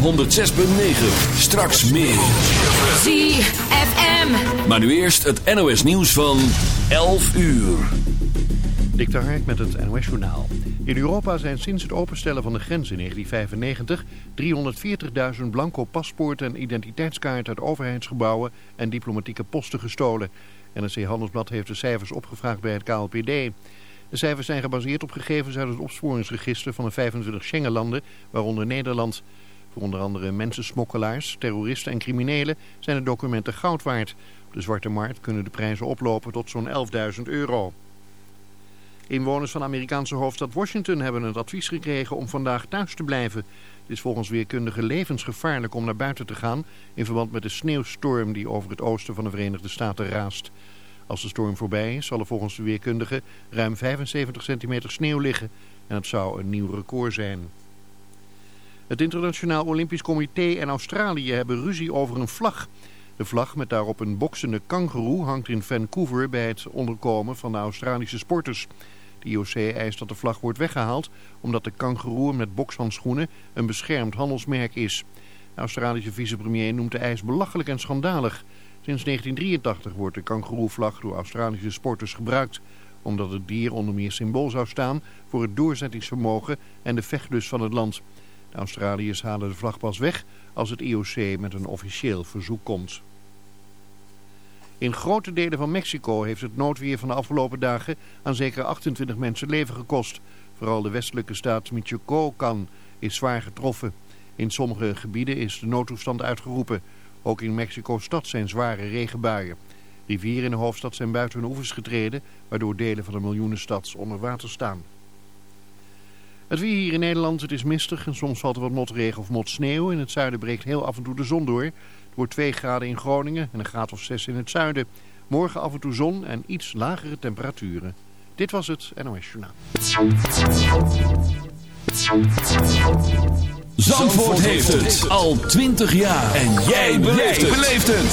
op 106.9. Straks meer. ZFM. Maar nu eerst het NOS nieuws van 11 uur. Dik Hark met het NOS journaal. In Europa zijn sinds het openstellen van de grens in 1995 340.000 blanco paspoorten en identiteitskaarten uit overheidsgebouwen en diplomatieke posten gestolen. NRC Handelsblad heeft de cijfers opgevraagd bij het KLPD. De cijfers zijn gebaseerd op gegevens uit het opsporingsregister van de 25 Schengenlanden, waaronder Nederland. Voor onder andere mensensmokkelaars, terroristen en criminelen zijn de documenten goud waard. Op de zwarte markt kunnen de prijzen oplopen tot zo'n 11.000 euro. Inwoners van de Amerikaanse hoofdstad Washington hebben het advies gekregen om vandaag thuis te blijven. Het is volgens weerkundigen levensgevaarlijk om naar buiten te gaan in verband met de sneeuwstorm die over het oosten van de Verenigde Staten raast. Als de storm voorbij is zal er volgens de weerkundigen ruim 75 centimeter sneeuw liggen en het zou een nieuw record zijn. Het Internationaal Olympisch Comité en Australië hebben ruzie over een vlag. De vlag met daarop een boksende kangeroe hangt in Vancouver bij het onderkomen van de Australische sporters. De IOC eist dat de vlag wordt weggehaald omdat de kangeroe met bokshandschoenen een beschermd handelsmerk is. De Australische vicepremier noemt de eis belachelijk en schandalig. Sinds 1983 wordt de kangeroevlag door Australische sporters gebruikt omdat het dier onder meer symbool zou staan voor het doorzettingsvermogen en de vechtlust van het land. De Australiërs halen de vlag pas weg als het IOC met een officieel verzoek komt. In grote delen van Mexico heeft het noodweer van de afgelopen dagen aan zeker 28 mensen leven gekost. Vooral de westelijke staat Michoacán is zwaar getroffen. In sommige gebieden is de noodtoestand uitgeroepen. Ook in Mexico-stad zijn zware regenbuien. Rivieren in de hoofdstad zijn buiten hun oevers getreden, waardoor delen van de miljoenenstad onder water staan. Het weer hier in Nederland, het is mistig en soms valt er wat motregen of motsneeuw. In het zuiden breekt heel af en toe de zon door wordt 2 graden in Groningen en een graad of 6 in het zuiden. Morgen af en toe zon en iets lagere temperaturen. Dit was het NOS Journaal. Zandvoort heeft het al 20 jaar. En jij beleeft het.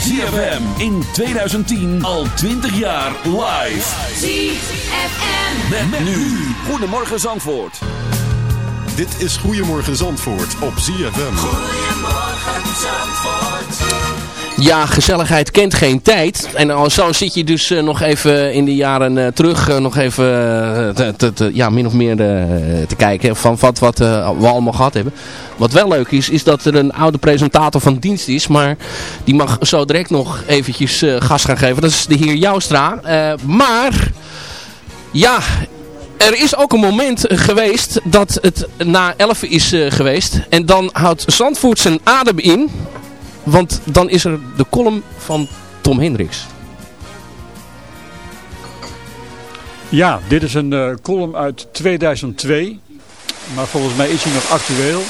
ZFM in 2010 al 20 jaar live. ZFM. Met, nu. Goedemorgen Zandvoort. Dit is Goedemorgen Zandvoort op ZFM. Goedemorgen. Ja, gezelligheid kent geen tijd. En zo zit je dus uh, nog even in de jaren uh, terug, uh, nog even ja, min of meer te kijken van wat, wat we allemaal gehad hebben. Wat wel leuk is, is dat er een oude presentator van dienst is, maar die mag zo direct nog eventjes gas gaan geven. Dat is de heer Joustra. maar, ja, er is ook een moment geweest dat het na 11 is uh, geweest. En dan houdt Zandvoort zijn adem in. Want dan is er de column van Tom Hendricks. Ja, dit is een uh, uit 2002. Maar volgens mij is hij nog actueel.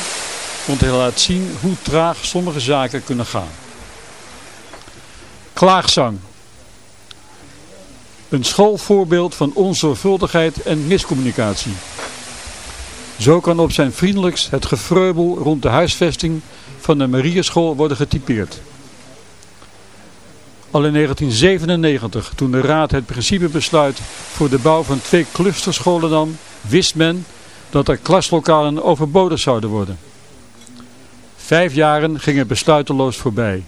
Want hij laat zien hoe traag sommige zaken kunnen gaan. Klaagzang. Een schoolvoorbeeld van onzorgvuldigheid en miscommunicatie. Zo kan op zijn vriendelijkst het gefreubel rond de huisvesting van de Marieschool worden getypeerd. Al in 1997, toen de Raad het principebesluit voor de bouw van twee clusterscholen nam, wist men dat er klaslokalen overbodig zouden worden. Vijf jaren gingen besluiteloos voorbij.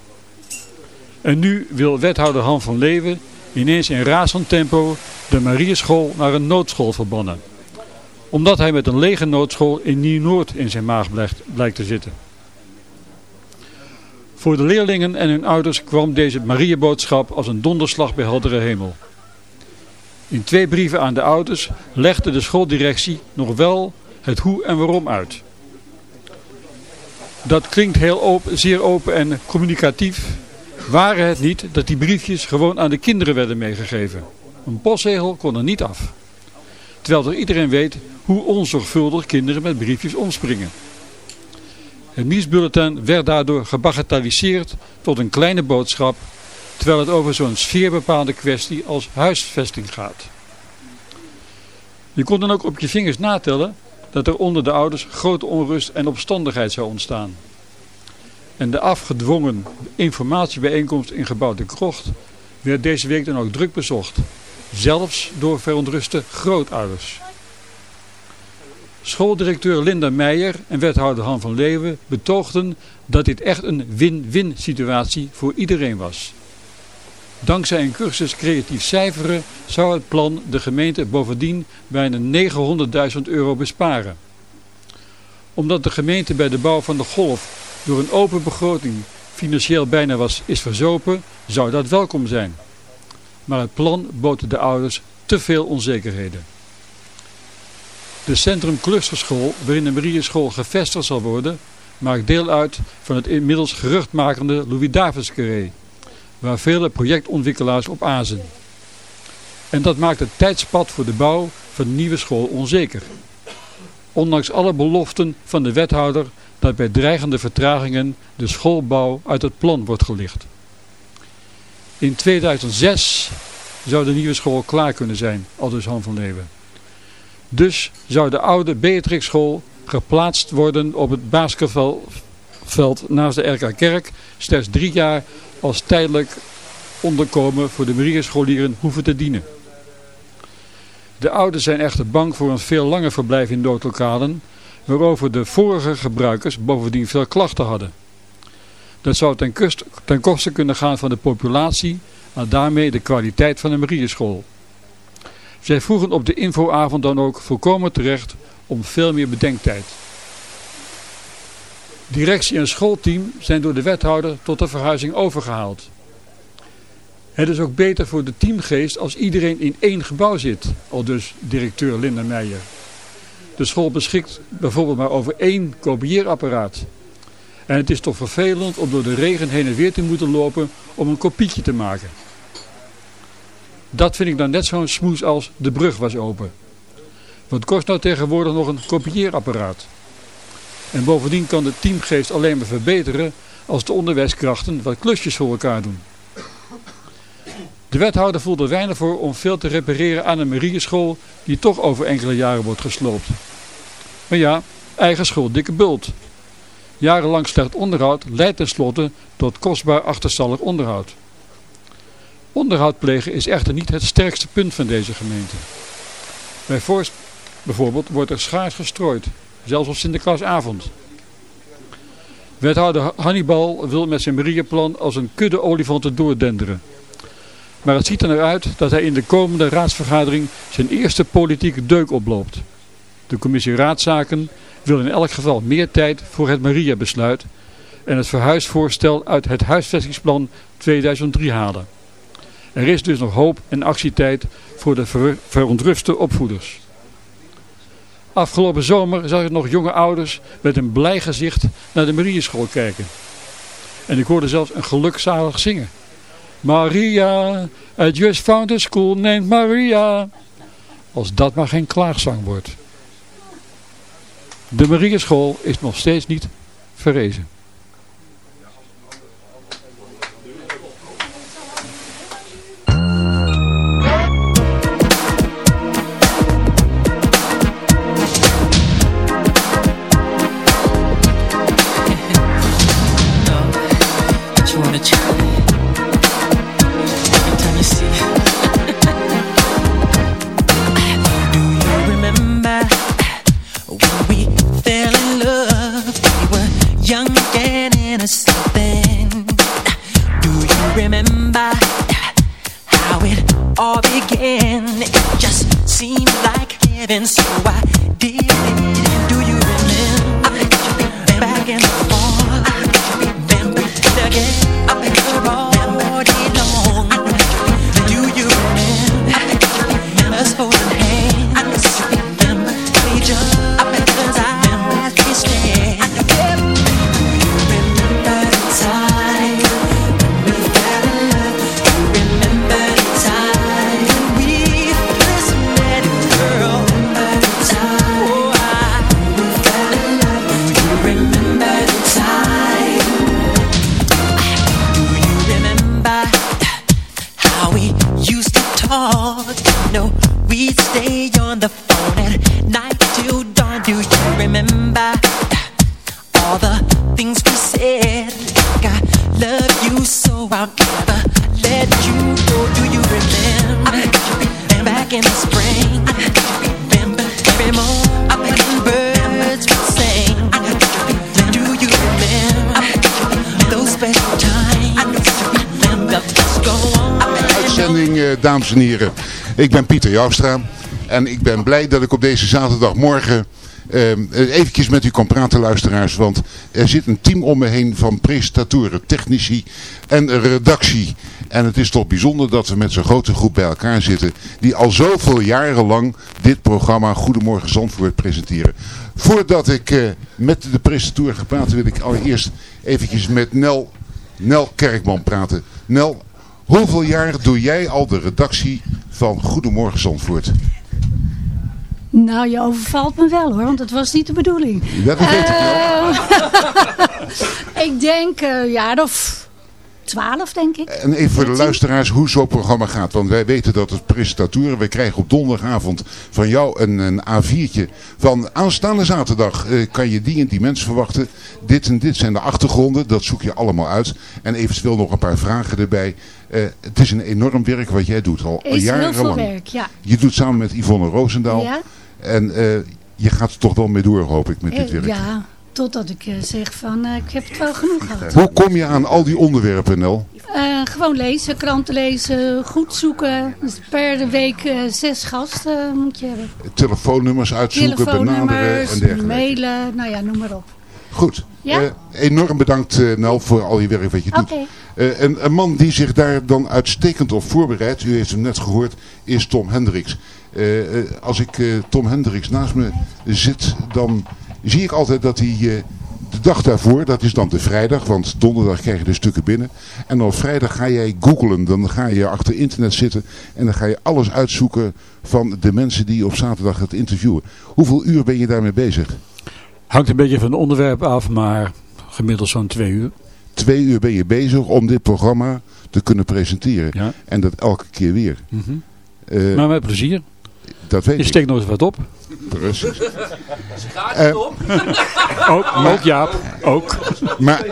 En nu wil wethouder Han van Leeuwen ineens in razend tempo de Marieschool naar een noodschool verbannen. Omdat hij met een lege noodschool in Nieuw-Noord in zijn maag blijkt, te zitten. Voor de leerlingen en hun ouders kwam deze Marieboodschap als een donderslag bij heldere hemel. In twee brieven aan de ouders legde de schooldirectie nog wel het hoe en waarom uit. Dat klinkt heel open, zeer open en communicatief, waren het niet dat die briefjes gewoon aan de kinderen werden meegegeven. Een postzegel kon er niet af. Terwijl er iedereen weet hoe onzorgvuldig kinderen met briefjes omspringen. Het nieuwsbulletin werd daardoor gebagatelliseerd tot een kleine boodschap, terwijl het over zo'n sfeerbepaalde kwestie als huisvesting gaat. Je kon dan ook op je vingers natellen dat er onder de ouders grote onrust en opstandigheid zou ontstaan. En de afgedwongen informatiebijeenkomst in gebouw De Krocht werd deze week dan ook druk bezocht. zelfs door verontruste grootouders. Schooldirecteur Linda Meijer en wethouder Han van Leeuwen betoogden dat dit echt een win-win situatie voor iedereen was. Dankzij een cursus creatief cijferen zou het plan de gemeente bovendien bijna 900.000 euro besparen. Omdat de gemeente bij de bouw van de golf door een open begroting financieel bijna was, is verzopen, zou dat welkom zijn. Maar het plan bood de ouders te veel onzekerheden. De Centrum Clusterschool, waarin de Marieschool gevestigd zal worden, maakt deel uit van het inmiddels geruchtmakende Louis Davids Carré, waar vele projectontwikkelaars op azen. En dat maakt het tijdspad voor de bouw van de nieuwe school onzeker. Ondanks alle beloften van de wethouder dat bij dreigende vertragingen de schoolbouw uit het plan wordt gelicht. In 2006 zou de nieuwe school klaar kunnen zijn, aldus Han van Leeuwen. Dus zou de oude Beatrix school geplaatst worden op het basketbalveld naast de RK Kerk. Slechts drie jaar als tijdelijk onderkomen voor de Mariescholieren hoeven te dienen. De ouders zijn echter bang voor een veel langer verblijf in noodlokalen, waarover de vorige gebruikers bovendien veel klachten hadden. Dat zou ten, ten koste kunnen gaan van de populatie en daarmee de kwaliteit van de Marieschool. Zij vroegen op de infoavond dan ook volkomen terecht om veel meer bedenktijd. Directie en schoolteam zijn door de wethouder tot de verhuizing overgehaald. Het is ook beter voor de teamgeest als iedereen in één gebouw zit, al dus directeur Linda Meijer. De school beschikt bijvoorbeeld maar over één kopieerapparaat. En het is toch vervelend om door de regen heen en weer te moeten lopen om een kopietje te maken. Dat vind ik dan net zo'n smoes als de brug was open. Wat kost nou tegenwoordig nog een kopieerapparaat? En bovendien kan de teamgeest alleen maar verbeteren als de onderwijskrachten wat klusjes voor elkaar doen. De wethouder voelde er weinig voor om veel te repareren aan een Marieschool die toch over enkele jaren wordt gesloopt. Maar ja, eigen schuld, dikke bult. Jarenlang slecht onderhoud leidt tenslotte tot kostbaar achterstallig onderhoud. Onderhoud plegen is echter niet het sterkste punt van deze gemeente. Bij Forst bijvoorbeeld wordt er schaars gestrooid, zelfs op Sinterklaasavond. Wethouder Hannibal wil met zijn Mariaplan als een kudde olifanten doordenderen. Maar het ziet er naar uit dat hij in de komende raadsvergadering zijn eerste politieke deuk oploopt. De commissie Raadzaken wil in elk geval meer tijd voor het Maria-besluit en het verhuisvoorstel uit het huisvestingsplan 2003 halen. Er is dus nog hoop en actietijd voor de ver verontruste opvoeders. Afgelopen zomer zag ik nog jonge ouders met een blij gezicht naar de Marieschool kijken. En ik hoorde zelfs een gelukzalig zingen. Maria, I just found a school named Maria. Als dat maar geen klaagzang wordt. De Marieschool is nog steeds niet verrezen. Eh, dames en heren. Ik ben Pieter Joustra. En ik ben blij dat ik op deze zaterdagmorgen uh, eventjes met u kan praten luisteraars. Want er zit een team om me heen van presentatoren, technici en redactie. En het is toch bijzonder dat we met zo'n grote groep bij elkaar zitten. Die al zoveel jaren lang dit programma Goedemorgen Zandvoort presenteren. Voordat ik uh, met de presentator ga praten wil ik allereerst eventjes met Nel, Nel Kerkman praten. Nel, hoeveel jaar doe jij al de redactie van Goedemorgen Zandvoort? Nou, je overvalt me wel hoor, want dat was niet de bedoeling. Dat weet ik wel. Uh, ik denk uh, jaar of twaalf, denk ik. En even voor de luisteraars hoe zo'n programma gaat. Want wij weten dat het presentatoren, we krijgen op donderdagavond van jou een, een A4'tje. Van aanstaande zaterdag uh, kan je die en die mensen verwachten. Dit en dit zijn de achtergronden, dat zoek je allemaal uit. En eventueel nog een paar vragen erbij. Uh, het is een enorm werk wat jij doet, al, al jarenlang. Heel veel werk, ja. Je doet samen met Yvonne Roosendaal. Ja. En uh, je gaat er toch wel mee door, hoop ik, met dit werk. Ja, totdat ik uh, zeg van, uh, ik heb het wel genoeg gehad. Hoe kom je aan al die onderwerpen, Nel? Uh, gewoon lezen, kranten lezen, goed zoeken. Dus per week zes gasten moet je hebben. Telefoonnummers uitzoeken, benaderen en dergelijke. mailen, nou ja, noem maar op. Goed. Ja? enorm bedankt, Nel, voor al je werk wat je doet. Okay. een, een man die zich daar dan uitstekend op voorbereidt, u heeft hem net gehoord, is Tom Hendricks. Uh, als ik uh, Tom Hendricks naast me zit, dan zie ik altijd dat hij uh, de dag daarvoor, dat is dan de vrijdag, want donderdag krijg je de stukken binnen. En op vrijdag ga jij googlen, dan ga je achter internet zitten en dan ga je alles uitzoeken van de mensen die je op zaterdag gaat interviewen. Hoeveel uur ben je daarmee bezig? Hangt een beetje van het onderwerp af, maar gemiddeld zo'n twee uur. Twee uur ben je bezig om dit programma te kunnen presenteren. Ja. En dat elke keer weer. Mm -hmm. uh, maar met plezier. Dat weet je ik. steekt nog eens wat op. Precies. Uh, ook, ook Jaap, ook. Maar,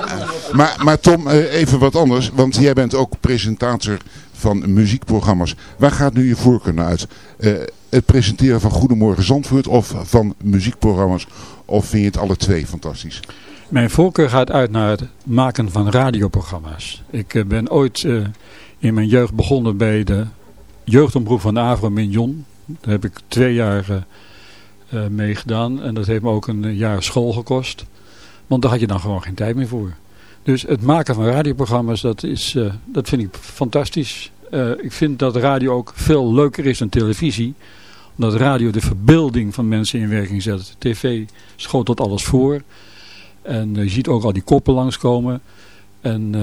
maar, maar Tom, uh, even wat anders. Want jij bent ook presentator van muziekprogramma's. Waar gaat nu je voorkeur naar uit? Uh, het presenteren van Goedemorgen Zandvoort of van muziekprogramma's? Of vind je het alle twee fantastisch? Mijn voorkeur gaat uit naar het maken van radioprogramma's. Ik ben ooit in mijn jeugd begonnen bij de jeugdomroep van de Avro Mignon. Daar heb ik twee jaar uh, mee gedaan. En dat heeft me ook een jaar school gekost. Want daar had je dan gewoon geen tijd meer voor. Dus het maken van radioprogramma's, dat, is, uh, dat vind ik fantastisch. Ik vind dat radio ook veel leuker is dan televisie. Omdat radio de verbeelding van mensen in werking zet. TV schotelt alles voor. En je ziet ook al die koppen langskomen. En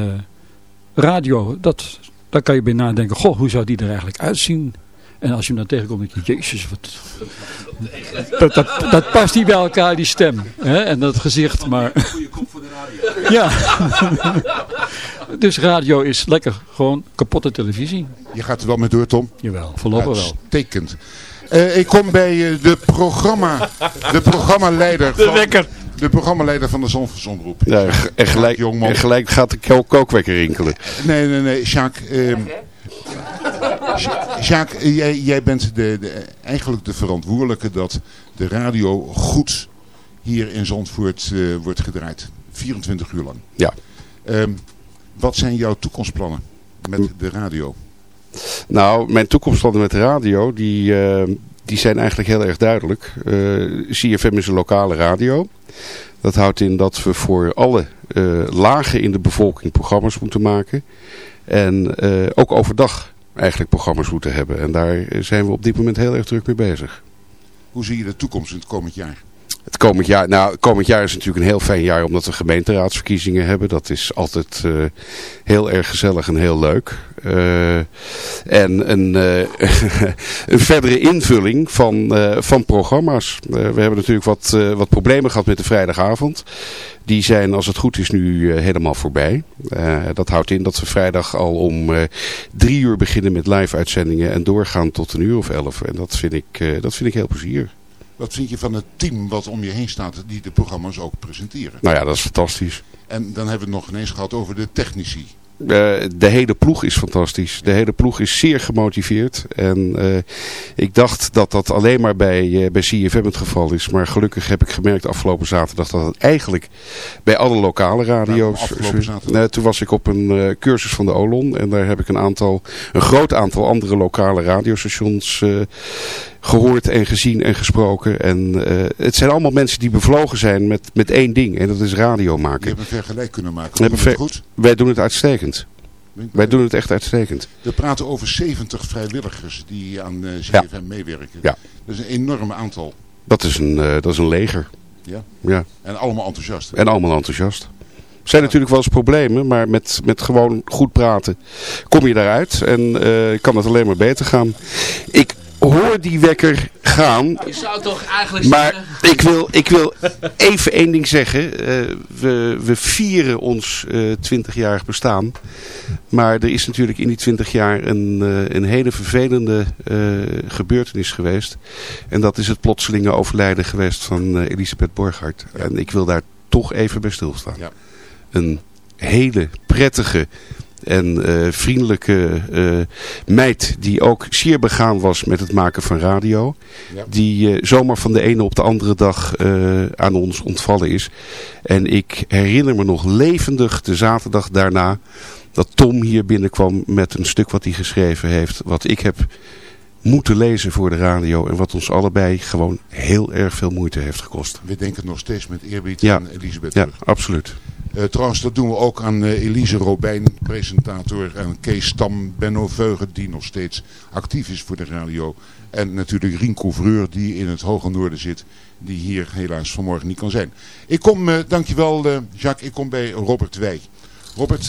radio, dat, daar kan je bij nadenken. Goh, hoe zou die er eigenlijk uitzien? En als je hem dan tegenkomt, denk je, jezus, wat... Dat, dat, dat past niet bij elkaar, die stem. Hè? En dat gezicht, maar... Goede kop voor de radio. Ja. dus radio is lekker, gewoon kapotte televisie. Je gaat er wel mee door, Tom? Jawel, voorlopig wel. Uitstekend. Uh, ik kom bij uh, de, programma, de programmaleider de van... wekker. De programmaleider van de Zonverzoomroep. Ja, en gelijk, en gelijk gaat de kookwekker rinkelen. Nee, nee, nee, Jacques... Uh, Jacques, jij, jij bent de, de, eigenlijk de verantwoordelijke dat de radio goed hier in Zandvoort uh, wordt gedraaid. 24 uur lang. Ja. Um, wat zijn jouw toekomstplannen met de radio? Nou, mijn toekomstplannen met de radio, die, uh, die zijn eigenlijk heel erg duidelijk. Uh, CFM is een lokale radio. Dat houdt in dat we voor alle lagen in de bevolking programma's moeten maken. En ook overdag eigenlijk programma's moeten hebben. En daar zijn we op dit moment heel erg druk mee bezig. Hoe zie je de toekomst in het komend jaar? Het komend jaar, nou, het komend jaar is natuurlijk een heel fijn jaar omdat we gemeenteraadsverkiezingen hebben. Dat is altijd uh, heel erg gezellig en heel leuk. Uh, en een, uh, een verdere invulling van, van programma's. we hebben natuurlijk wat, wat problemen gehad met de vrijdagavond. Die zijn, als het goed is, nu helemaal voorbij. dat houdt in dat we vrijdag al om drie uur beginnen met live uitzendingen en doorgaan tot een uur of elf. En dat vind ik, dat vind ik heel plezierig. Wat vind je van het team wat om je heen staat die de programma's ook presenteren? Nou ja, dat is fantastisch. En dan hebben we het nog ineens gehad over de technici. Eh, de hele ploeg is fantastisch. De hele ploeg is zeer gemotiveerd. En eh, ik dacht dat dat alleen maar bij, uh, bij CFM het geval is. Maar gelukkig heb ik gemerkt afgelopen zaterdag dat het eigenlijk bij alle lokale radio's... Nou, toen was ik op een cursus van de Olon. En daar heb ik een aantal, een groot aantal andere lokale radiostations gehoord en gezien en gesproken. En het zijn allemaal mensen die bevlogen zijn met, met één ding. En dat is radio maken. Je hebt een vergelijk kunnen maken. Doen het goed? Wij doen het uitstekend. Wij doen het echt uitstekend. We praten over 70 vrijwilligers die aan uh, CFM meewerken. Ja. Dat is een enorm aantal. Dat is een, uh, dat is een leger. Ja? ja. En allemaal enthousiast. En allemaal enthousiast. Er zijn natuurlijk wel eens problemen, maar met, met gewoon goed praten kom je daaruit. En uh, kan het alleen maar beter gaan. Ik hoor die wekker gaan. Je zou toch eigenlijk Maar ik wil, ik wil even één ding zeggen. Uh, we, we vieren ons uh, 20-jarig bestaan. Maar er is natuurlijk in die 20 jaar een, uh, een hele vervelende gebeurtenis geweest. En dat is het plotselinge overlijden geweest van Elisabeth Borghardt. En ik wil daar toch even bij stilstaan. Ja. Een hele prettige en uh, vriendelijke uh, meid die ook zeer begaan was met het maken van radio. Ja. Die uh, zomaar van de ene op de andere dag aan ons ontvallen is. En ik herinner me nog levendig de zaterdag daarna dat Tom hier binnenkwam met een stuk wat hij geschreven heeft. Wat ik heb moeten lezen voor de radio. En wat ons allebei gewoon heel erg veel moeite heeft gekost. We denken nog steeds met eerbied ja. aan Elisabeth. Ja, absoluut. Uh, trouwens, dat doen we ook aan uh, Elise Robijn, presentator. En Kees Stam, Benno Veugen, die nog steeds actief is voor de radio. En natuurlijk Rien Couvreur, die in het hoge noorden zit. Die hier helaas vanmorgen niet kan zijn. Ik kom, uh, dankjewel Jacques, ik kom bij Robert Wij. Robert,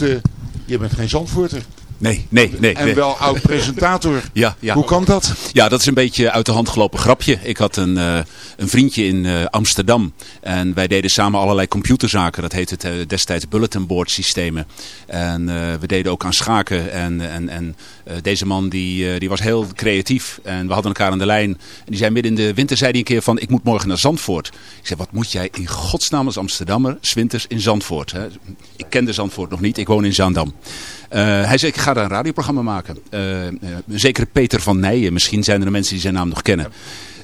je bent geen Zandvoorter. Nee, nee, nee. En wel oud-presentator. ja, ja. Hoe kan dat? Ja, dat is een beetje uit de hand gelopen grapje. Ik had een, uh, een vriendje in uh, Amsterdam. En wij deden samen allerlei computerzaken. Dat heette het, uh, destijds bulletin board systemen. En we deden ook aan schaken. En, en, en deze man die, die was heel creatief. En we hadden elkaar aan de lijn. En die zei midden in de winter zei hij een keer van... Ik moet morgen naar Zandvoort. Ik zei, wat moet jij in godsnaam als Amsterdammer... Zwinters in Zandvoort. Hè? Ik kende Zandvoort nog niet. Ik woon in Zaandam. Uh, hij zei, ik ga daar een radioprogramma maken. Uh, uh, zekere Peter van Nijen, misschien zijn er mensen die zijn naam nog kennen.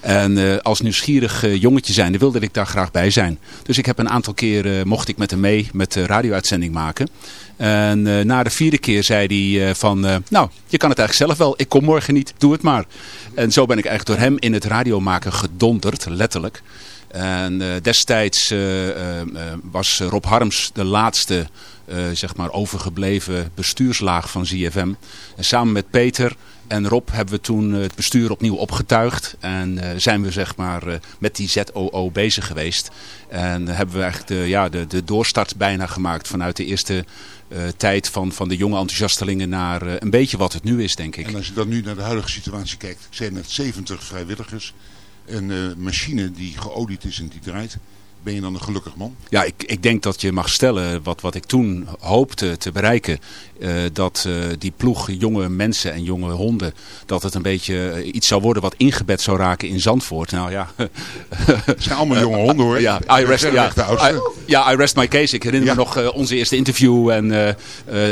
En als nieuwsgierig jongetje zijnde wilde ik daar graag bij zijn. Dus ik heb een aantal keren, mocht ik met hem mee met de radio-uitzending maken. En na de vierde keer zei hij van, nou, je kan het eigenlijk zelf wel. Ik kom morgen niet, doe het maar. En zo ben ik eigenlijk door hem in het radiomaken gedonderd, letterlijk. En destijds was Rob Harms de laatste zeg maar overgebleven bestuurslaag van ZFM. En samen met Peter en Rob hebben we toen het bestuur opnieuw opgetuigd. En uh, zijn we zeg maar met die ZOO bezig geweest. En hebben we eigenlijk de, ja, de, de doorstart bijna gemaakt vanuit de eerste tijd van, van de jonge enthousiastelingen naar een beetje wat het nu is denk ik. En als je dan nu naar de huidige situatie kijkt. Ik zei net 70 vrijwilligers. Een machine die geolied is en die draait. Ben je dan een gelukkig man? Ja, ik, ik denk dat je mag stellen wat, wat ik toen hoopte te bereiken. Uh, dat uh, die ploeg jonge mensen en jonge honden, dat het een beetje uh, iets zou worden wat ingebed zou raken in Zandvoort. Nou ja. Het zijn allemaal jonge honden hoor. Ja, I rest, ja, I, ja, I rest my case. Ik herinner ja. me nog onze eerste interview en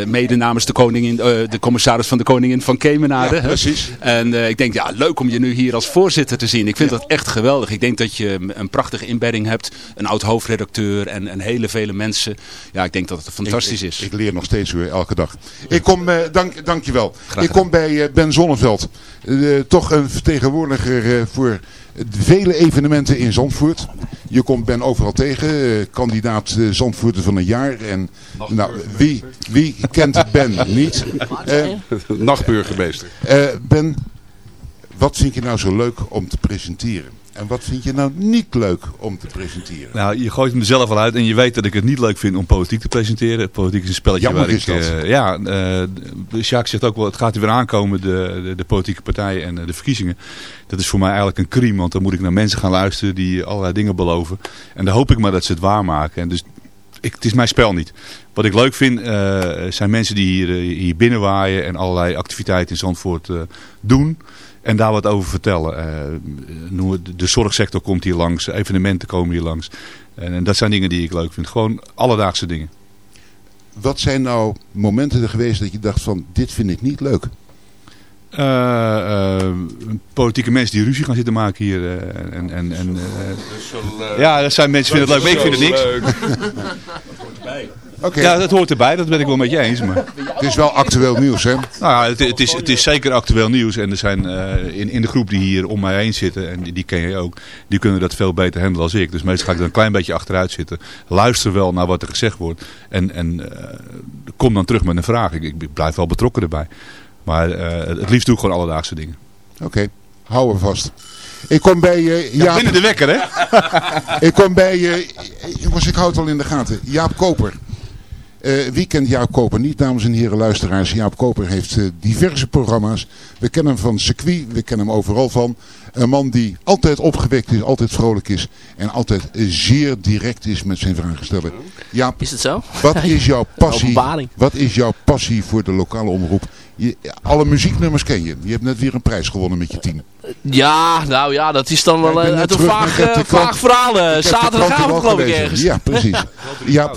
mede namens de, koningin, de commissaris van de Koningin van Kemenade. Ja, precies. En ik denk, ja, leuk om je nu hier als voorzitter te zien. Ik vind dat echt geweldig. Ik denk dat je een prachtige inbedding hebt een oud hoofdredacteur en, en hele vele mensen. Ja, ik denk dat het fantastisch ik, is. Ik, ik, leer nog steeds weer elke dag. Ik kom, uh, dank, dank je wel. Ik kom bij uh, Ben Zonneveld. Uh, toch een vertegenwoordiger voor vele evenementen in Zandvoort. Je komt Ben overal tegen. kandidaat Zandvoorter van een jaar. En nou, wie, wie kent Ben niet? Nachtburgemeester. ben, wat vind je nou zo leuk om te presenteren? En wat vind je nou niet leuk om te presenteren? Nou, je gooit mezelf al uit en je weet dat ik het niet leuk vind om politiek te presenteren. Politiek is een spelletje Jammer waar is ik... dat. Uh, ja, uh, Jacques zegt ook wel, het gaat er weer aankomen, de, de, de politieke partijen en uh, de verkiezingen. Dat is voor mij eigenlijk een crime, want dan moet ik naar mensen gaan luisteren die allerlei dingen beloven. En dan hoop ik maar dat ze het waarmaken. En dus ik, het is mijn spel niet. Wat ik leuk vind zijn mensen die hier, hier binnenwaaien en allerlei activiteiten in Zandvoort doen... En daar wat over vertellen. Uh, de zorgsector komt hier langs, evenementen komen hier langs. En, en, dat zijn dingen die ik leuk vind. Gewoon alledaagse dingen. wat zijn nou momenten er geweest dat je dacht van dit vind ik niet leuk? Uh, uh, politieke mensen die ruzie gaan zitten maken hier. Uh, en, en, en, uh, ja, dat zijn mensen die vinden het leuk, maar ik vind het niks. Okay. Ja, dat hoort erbij, dat ben ik wel met je eens. Maar... Het is wel actueel nieuws, hè? Nou ja, het, het, is, het is zeker actueel nieuws. En er zijn in, in de groep die hier om mij heen zitten, en die, die ken je ook, die kunnen dat veel beter handelen als ik. Dus meestal ga ik er een klein beetje achteruit zitten. Luister wel naar wat er gezegd wordt. En, en kom dan terug met een vraag. Ik, ik blijf wel betrokken erbij. Maar uh, het liefst doe ik gewoon alledaagse dingen. Oké, okay. hou er vast. Ik kom bij uh, Jaap... Ja, binnen de wekker, hè? ik kom bij... Uh, jongens, ik houd het al in de gaten. Jaap Koper. Uh, wie kent Jaap Koper niet, dames en heren luisteraars? Jaap Koper heeft uh, diverse programma's. We kennen hem van circuit, we kennen hem overal van. Een man die altijd opgewekt is, altijd vrolijk is. En altijd zeer direct is met zijn vragen stellen. Jaap, is het zo? Wat is jouw passie, wat is jouw passie voor de lokale omroep? Je, alle muzieknummers ken je. Je hebt net weer een prijs gewonnen met je team. Ja, nou ja, dat is dan wel uit een vaag, uh, vaag verhaal. Zaterdagavond geloof ik ergens. Ja, precies. ja,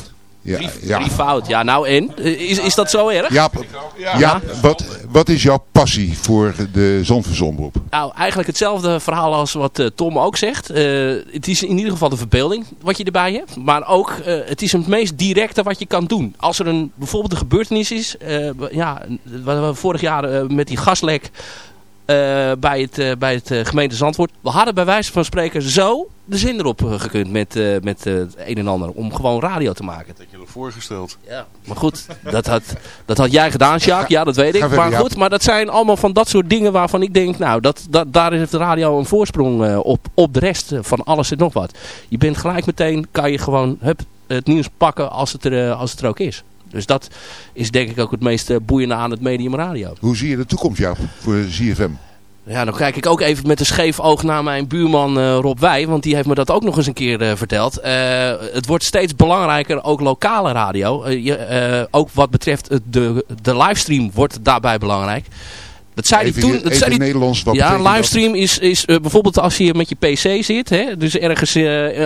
ja, drie, ja. drie fout. Ja, nou en? Is, is dat zo erg? Ja, ja. Wat, wat is jouw passie voor de Zandversomroep? Nou, eigenlijk hetzelfde verhaal als wat uh, Tom ook zegt. Uh, het is in ieder geval de verbeelding wat je erbij hebt. Maar ook, uh, het is het meest directe wat je kan doen. Als er een, bijvoorbeeld een gebeurtenis is. ja, wat we vorig jaar met die gaslek... Uh, bij het, uh, bij het uh, gemeente Zandvoort. We hadden bij wijze van spreken zo de zin erop gekund met, met het een en ander. Om gewoon radio te maken. Dat je je voorgesteld. Ja, maar goed. Dat had, dat had jij gedaan, Jacques. Ja, dat weet ik. Maar goed, maar dat zijn allemaal van dat soort dingen waarvan ik denk... Nou, dat, dat, daar heeft de radio een voorsprong op, op de rest van alles en nog wat. Je bent gelijk meteen, kan je gewoon hup, het nieuws pakken als het, er, als het er ook is. Dus dat is denk ik ook het meest boeiende aan het medium radio. Hoe zie je de toekomst jou voor ZFM? Ja, dan kijk ik ook even met een scheef oog naar mijn buurman uh, Rob Wij. Want die heeft me dat ook nog eens een keer uh, verteld. Uh, het wordt steeds belangrijker, ook lokale radio. Je, ook wat betreft de, de livestream wordt daarbij belangrijk. Dat zei even, hij toen. Dat zei Nederlands, wat ja, livestream is, is bijvoorbeeld als je met je pc zit. Hè, dus ergens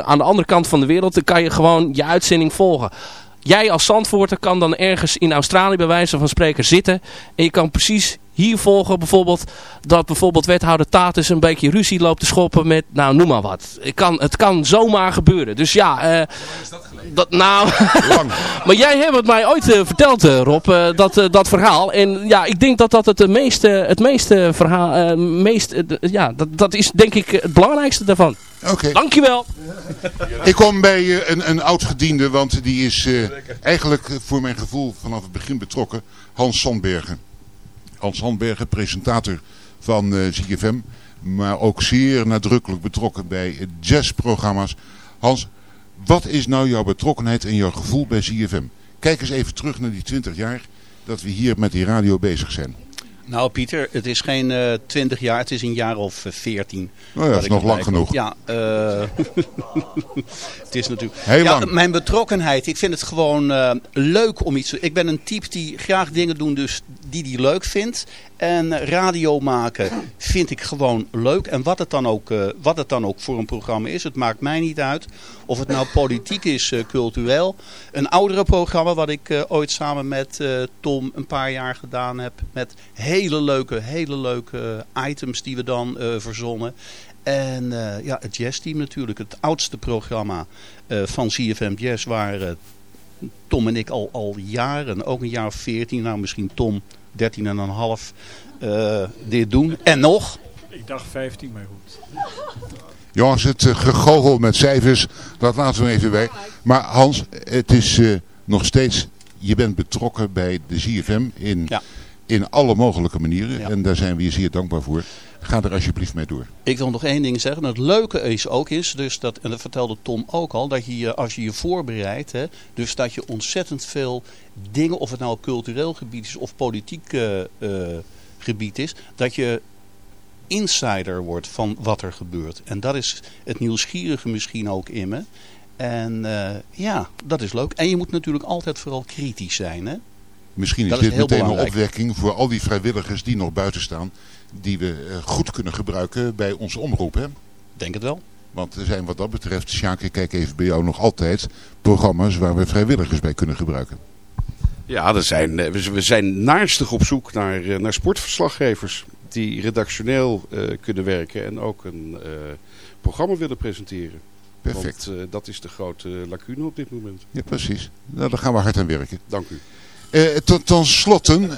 aan de andere kant van de wereld. Dan kan je gewoon je uitzending volgen. Jij als Zandvoorter kan dan ergens in Australië bij wijze van spreken zitten. En je kan precies hier volgen bijvoorbeeld dat bijvoorbeeld wethouder Tatus een beetje ruzie loopt te schoppen met, nou noem maar wat. Het kan, het kan zomaar gebeuren. Dus ja, uh, dat, nou, maar jij hebt het mij ooit uh, verteld uh, Rob, dat, dat verhaal. En ja, ik denk dat dat het meeste, het meeste verhaal, meest, ja, dat, dat is denk ik het belangrijkste daarvan. Oké. Okay. Dankjewel. Ik kom bij een, een oud gediende, want die is eigenlijk voor mijn gevoel vanaf het begin betrokken. Hans Sandbergen. Hans Handbergen, presentator van uh, ZFM. Maar ook zeer nadrukkelijk betrokken bij jazzprogramma's. Hans, wat is nou jouw betrokkenheid en jouw gevoel bij ZFM? Kijk eens even terug naar die 20 jaar dat we hier met die radio bezig zijn. Nou Pieter, het is geen uh, 20 jaar, het is een jaar of uh, 14. Nou ja, dat is nog lang genoeg. Ja, uh, het is natuurlijk... Heel ja, lang. Mijn betrokkenheid, ik vind het gewoon leuk om iets te... Ik ben een type die graag dingen doet dus die die leuk vindt. En radio maken vind ik gewoon leuk. En wat het dan ook, uh, wat het dan ook voor een programma is, het maakt mij niet uit. Of het nou politiek is, uh, cultureel. Een oudere programma wat ik uh, ooit samen met Tom een paar jaar gedaan heb. Met hele leuke, hele leuke items die we dan verzonnen. En ja, het jazzteam natuurlijk. Het oudste programma van CFM Jazz waar Tom en ik al, al jaren, ook een jaar of veertien, nou misschien Tom 13 en een half uh, dit doen. En nog? Ik dacht 15, maar goed. Jongens, het uh, gegogel met cijfers, dat laten we even bij. Maar Hans, het is uh, nog steeds, je bent betrokken bij de ZFM in, ja. In alle mogelijke manieren. Ja. En daar zijn we je zeer dankbaar voor. Ga er alsjeblieft mee door. Ik wil nog één ding zeggen. Het leuke is ook is, dus dat, en dat vertelde Tom ook al, dat je je, als je je voorbereidt, hè, dus dat je ontzettend veel dingen, of het nou cultureel gebied is of politiek uh, uh, gebied is, dat je insider wordt van wat er gebeurt. En dat is het nieuwsgierige misschien ook in me. En uh, ja, dat is leuk. En je moet natuurlijk altijd vooral kritisch zijn. Hè? Misschien is dit meteen een opwekking voor al die vrijwilligers die nog buiten staan. Die we uh, goed kunnen gebruiken bij onze omroep. Hè? Denk het wel. Want er zijn wat dat betreft, Sjaak, ik kijk even bij jou nog altijd programma's waar we vrijwilligers bij kunnen gebruiken. Ja, er zijn, eh, we zijn naarstig op zoek naar, eh, naar sportverslaggevers die redactioneel eh, kunnen werken en ook een eh, programma willen presenteren. Perfect. Want eh, dat is de grote lacune op dit moment. Ja, precies. Nou, daar gaan we hard aan werken. Dank u. Eh, ten, ten slotte,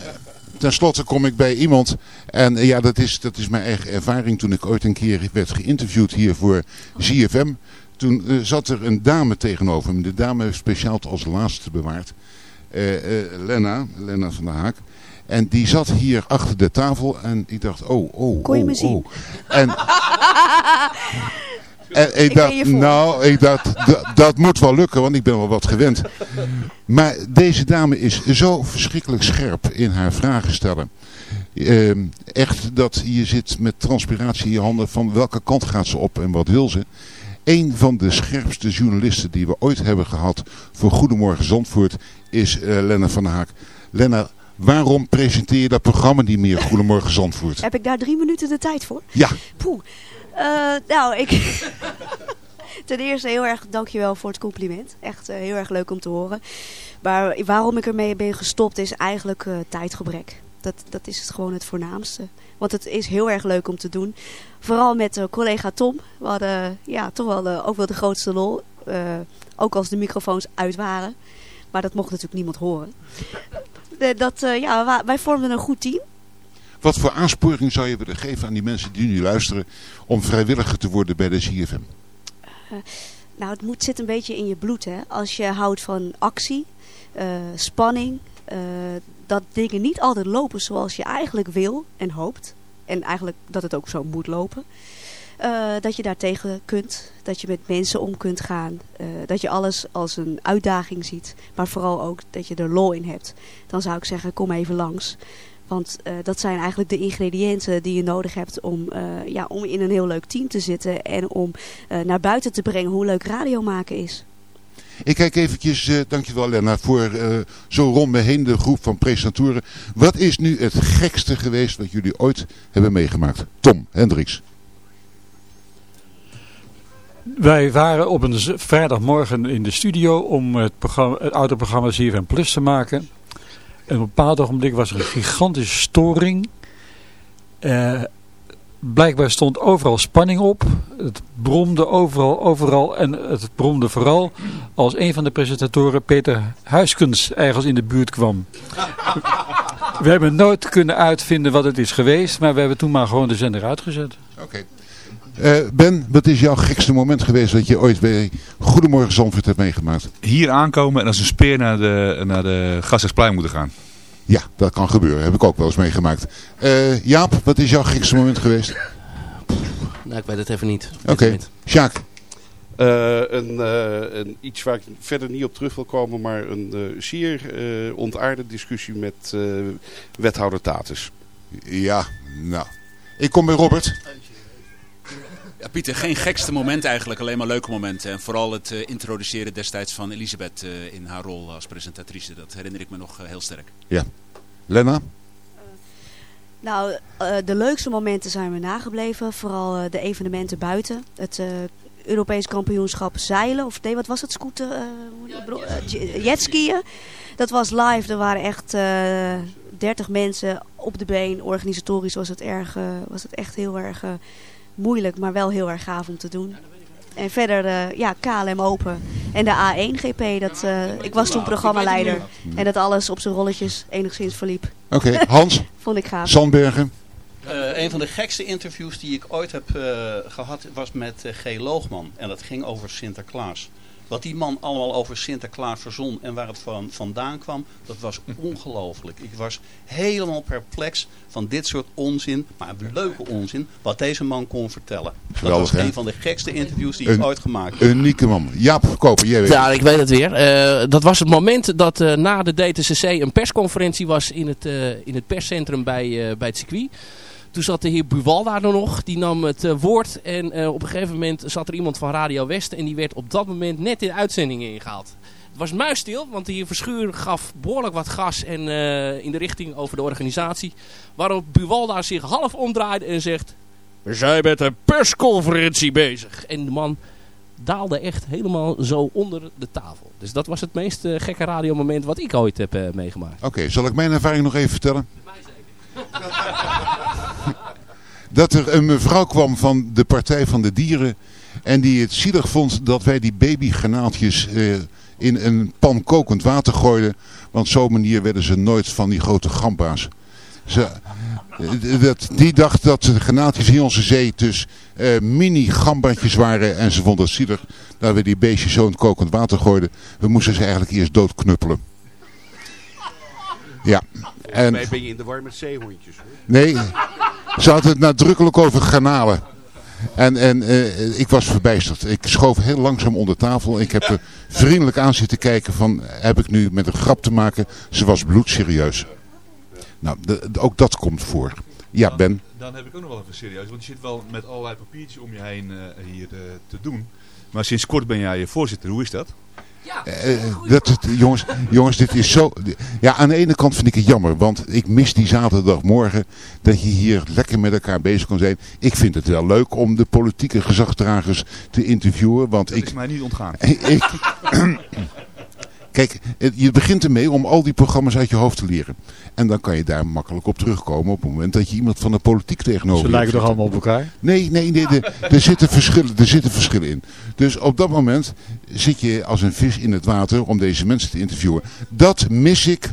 ten slotte kom ik bij iemand, en eh, ja, dat is, dat is mijn eigen ervaring toen ik ooit een keer werd geïnterviewd hier voor ZFM. Toen eh, zat er een dame tegenover me. De dame speciaal als laatste bewaard. Eh, eh, Lena, Lena van der Haak. En die zat hier achter de tafel en ik dacht, oh, oh, Kon je oh, me zien? oh. En, en ik dacht, nou, ik dacht, dat moet wel lukken, want ik ben wel wat gewend. Maar deze dame is zo verschrikkelijk scherp in haar vragen stellen. Ehm, echt dat je zit met transpiratie in je handen van welke kant gaat ze op en wat wil ze. Een van de scherpste journalisten die we ooit hebben gehad voor Goedemorgen Zandvoort is eh Lena van der Haak. Lena, waarom presenteer je dat programma niet meer Goedemorgen Zandvoort? Heb ik daar drie minuten de tijd voor? Ja. Poeh. Eh, nou, ik... Ten eerste heel erg dankjewel voor het compliment. Echt eh, heel erg leuk om te horen. Maar waarom ik ermee ben gestopt is eigenlijk eh, tijdgebrek. Dat, dat is het gewoon het voornaamste. Want het is heel erg leuk om te doen. Vooral met collega Tom. We hadden ja, toch wel ook wel de grootste lol. Ook als de microfoons uit waren. Maar dat mocht natuurlijk niemand horen. Dat, ja, wij vormden een goed team. Wat voor aansporing zou je willen geven aan die mensen die nu luisteren om vrijwilliger te worden bij de ZFM? Eh, nou, het moet, zit een beetje in je bloed. Hè? Als je houdt van actie, eh, spanning, eh, dat dingen niet altijd lopen zoals je eigenlijk wil en hoopt. En eigenlijk dat het ook zo moet lopen. Dat je daar tegen kunt. Dat je met mensen om kunt gaan. dat je alles als een uitdaging ziet. Maar vooral ook dat je er lol in hebt. Dan zou ik zeggen, kom even langs. Want eh, dat zijn eigenlijk de ingrediënten die je nodig hebt om, eh, ja, om in een heel leuk team te zitten. En om eh, naar buiten te brengen hoe leuk radio maken is. Ik kijk eventjes, eh, dankjewel Lena, voor eh, zo rond me heen de groep van presentatoren. Wat is nu het gekste geweest wat jullie ooit hebben meegemaakt? Tom Hendricks. Wij waren op een vrijdagmorgen in de studio om het, programma, het autoprogramma ZFM Plus te maken. Een bepaald ogenblik was er een gigantische storing. Eh, blijkbaar stond overal spanning op. Het bromde overal, overal en het bromde vooral als een van de presentatoren, Peter Huiskens, ergens in de buurt kwam. We hebben nooit kunnen uitvinden wat het is geweest, maar we hebben toen maar gewoon de zender uitgezet. Oké. Eh, ben, wat is jouw gekste moment geweest dat je ooit bij Goedemorgen Zandvoort hebt meegemaakt? Hier aankomen en als een speer naar de, naar de Gasthuisplein moeten gaan. Ja, dat kan gebeuren. Heb ik ook wel eens meegemaakt. Eh, Jaap, wat is jouw gekste moment geweest? Nou, ik weet het even niet. Oké. niet. Sjaak. Eh, een, eh, een, iets waar ik verder niet op terug wil komen, maar een eh, zeer eh, ontaarde discussie met eh, wethouder Tatus. Ja, nou. Ik kom bij Robert. Ja, Pieter, geen gekste moment eigenlijk, alleen maar leuke momenten. En vooral het eh, introduceren destijds van Elisabeth eh, in haar rol als presentatrice. Dat herinner ik me nog eh, heel sterk. Ja. Lena? Nou, eh, de leukste momenten zijn me nagebleven. Vooral de evenementen buiten. Het eh, Europees kampioenschap zeilen. Of nee, wat was het? Scooter? j- jetskiën. Dat was live. Er waren echt eh 30 mensen op de been. Organisatorisch was het, erg, was het echt heel erg moeilijk. Maar wel heel erg gaaf om te doen. En verder, eh, ja, KLM Open. En de A1-GP. Dat, eh, ik was toen programmaleider. En dat alles op zijn rolletjes enigszins verliep. Oké, Hans? Vond ik gaaf. Zandbergen? Eh, een van de gekste interviews die ik ooit heb eh, gehad was met G. Loogman. En dat ging over Sinterklaas. Wat die man allemaal over Sinterklaas verzon en waar het van, vandaan kwam, dat was ongelooflijk. Ik was helemaal perplex van dit soort onzin, maar leuke onzin, wat deze man kon vertellen. Geweldig, dat was hè? een van de gekste interviews die ik ooit gemaakt heb. Unieke man. Jaap Koper, jij weet Ja, ik weet het weer. Eh, dat was het moment dat eh, na de DTCC een persconferentie was in het, eh, in het perscentrum bij, eh, bij het circuit. Toen zat de heer Buwalda er nog, die nam het eh, woord. En eh, op een gegeven moment zat er iemand van Radio West en die werd op dat moment net in de uitzending ingehaald. Het was muisstil, want de heer Verschuur gaf behoorlijk wat gas en, eh, in de richting over de organisatie. Waarop Buwalda zich half omdraaide en zegt... We zijn met een persconferentie bezig. En de man daalde echt helemaal zo onder de tafel. Dus dat was het meest uh, gekke radiomoment wat ik ooit heb uh, meegemaakt. Oké, zal ik mijn ervaring nog even vertellen? dat er een mevrouw kwam van de Partij van de Dieren en die het zielig vond dat wij die babygranaaltjes uh, in een pan kokend water gooiden. Want zo manier werden ze nooit van die grote gamba's. Ze, dat, die dacht dat de granaatjes in onze zee dus uh, mini gambatjes waren. En ze vond het zielig dat we die beestjes zo in het kokend water gooiden. We moesten ze eigenlijk eerst doodknuppelen. Ja. En, ben je in de war met zeehondjes hoor. Nee, ze had het nadrukkelijk over granalen. En, en uh, ik was verbijsterd. Ik schoof heel langzaam onder tafel. Ik heb er vriendelijk aan zitten kijken van, heb ik nu met een grap te maken? Ze was bloedserieus. Nou, de, de, ook dat komt voor. Ja, Ben. Dan heb ik ook nog wel even serieus. Want je zit wel met allerlei papiertjes om je heen uh, hier uh, te doen. Maar sinds kort ben jij voorzitter. Hoe is dat? Ja, uh, dat, jongens, jongens, dit is zo... Ja, aan de ene kant vind ik het jammer. Want ik mis die zaterdagmorgen dat je hier lekker met elkaar bezig kan zijn. Ik vind het wel leuk om de politieke gezagdragers te interviewen. Want dat ik, is mij niet ontgaan. Ik, Kijk, je begint ermee om al die programma's uit je hoofd te leren. En dan kan je daar makkelijk op terugkomen op het moment dat je iemand van de politiek tegenover Ze lijken toch allemaal op elkaar? Nee, nee, nee de, er, zitten verschillen, er zitten verschillen in. Dus op dat moment zit je als een vis in het water om deze mensen te interviewen. Dat mis ik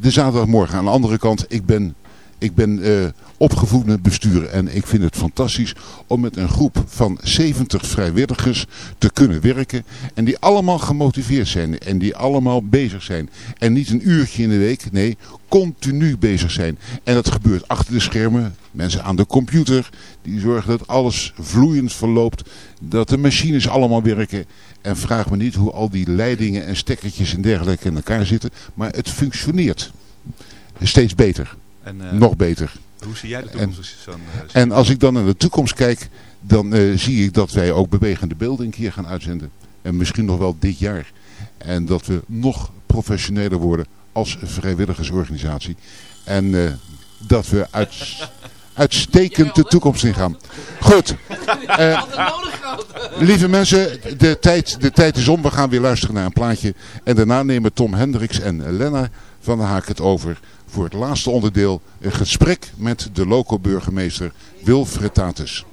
de zaterdagmorgen. Aan de andere kant, ik ben, ik ben uh, opgevoed met besturen. En ik vind het fantastisch om met een groep van 70 vrijwilligers te kunnen werken. En die allemaal gemotiveerd zijn. En die allemaal bezig zijn. En niet een uurtje in de week. Nee, continu bezig zijn. En dat gebeurt achter de schermen. Mensen aan de computer. Die zorgen dat alles vloeiend verloopt. Dat de machines allemaal werken. En vraag me niet hoe al die leidingen en stekkertjes en dergelijke in elkaar zitten. Maar het functioneert. Steeds beter. En, uh, Nog beter. Hoe zie jij de toekomst? En, uh, en als ik dan naar de toekomst kijk, dan uh, zie ik dat wij ook bewegende beelden een keer gaan uitzenden. En misschien nog wel dit jaar. En dat we nog professioneler worden als vrijwilligersorganisatie. En uh, dat we uit, uitstekend de toekomst ingaan. Goed. lieve mensen, de tijd, de tijd is om. We gaan weer luisteren naar een plaatje. En daarna nemen Tom Hendricks en Lena van der Haak het over voor het laatste onderdeel een gesprek met de loco-burgemeester Wilfred Tatus.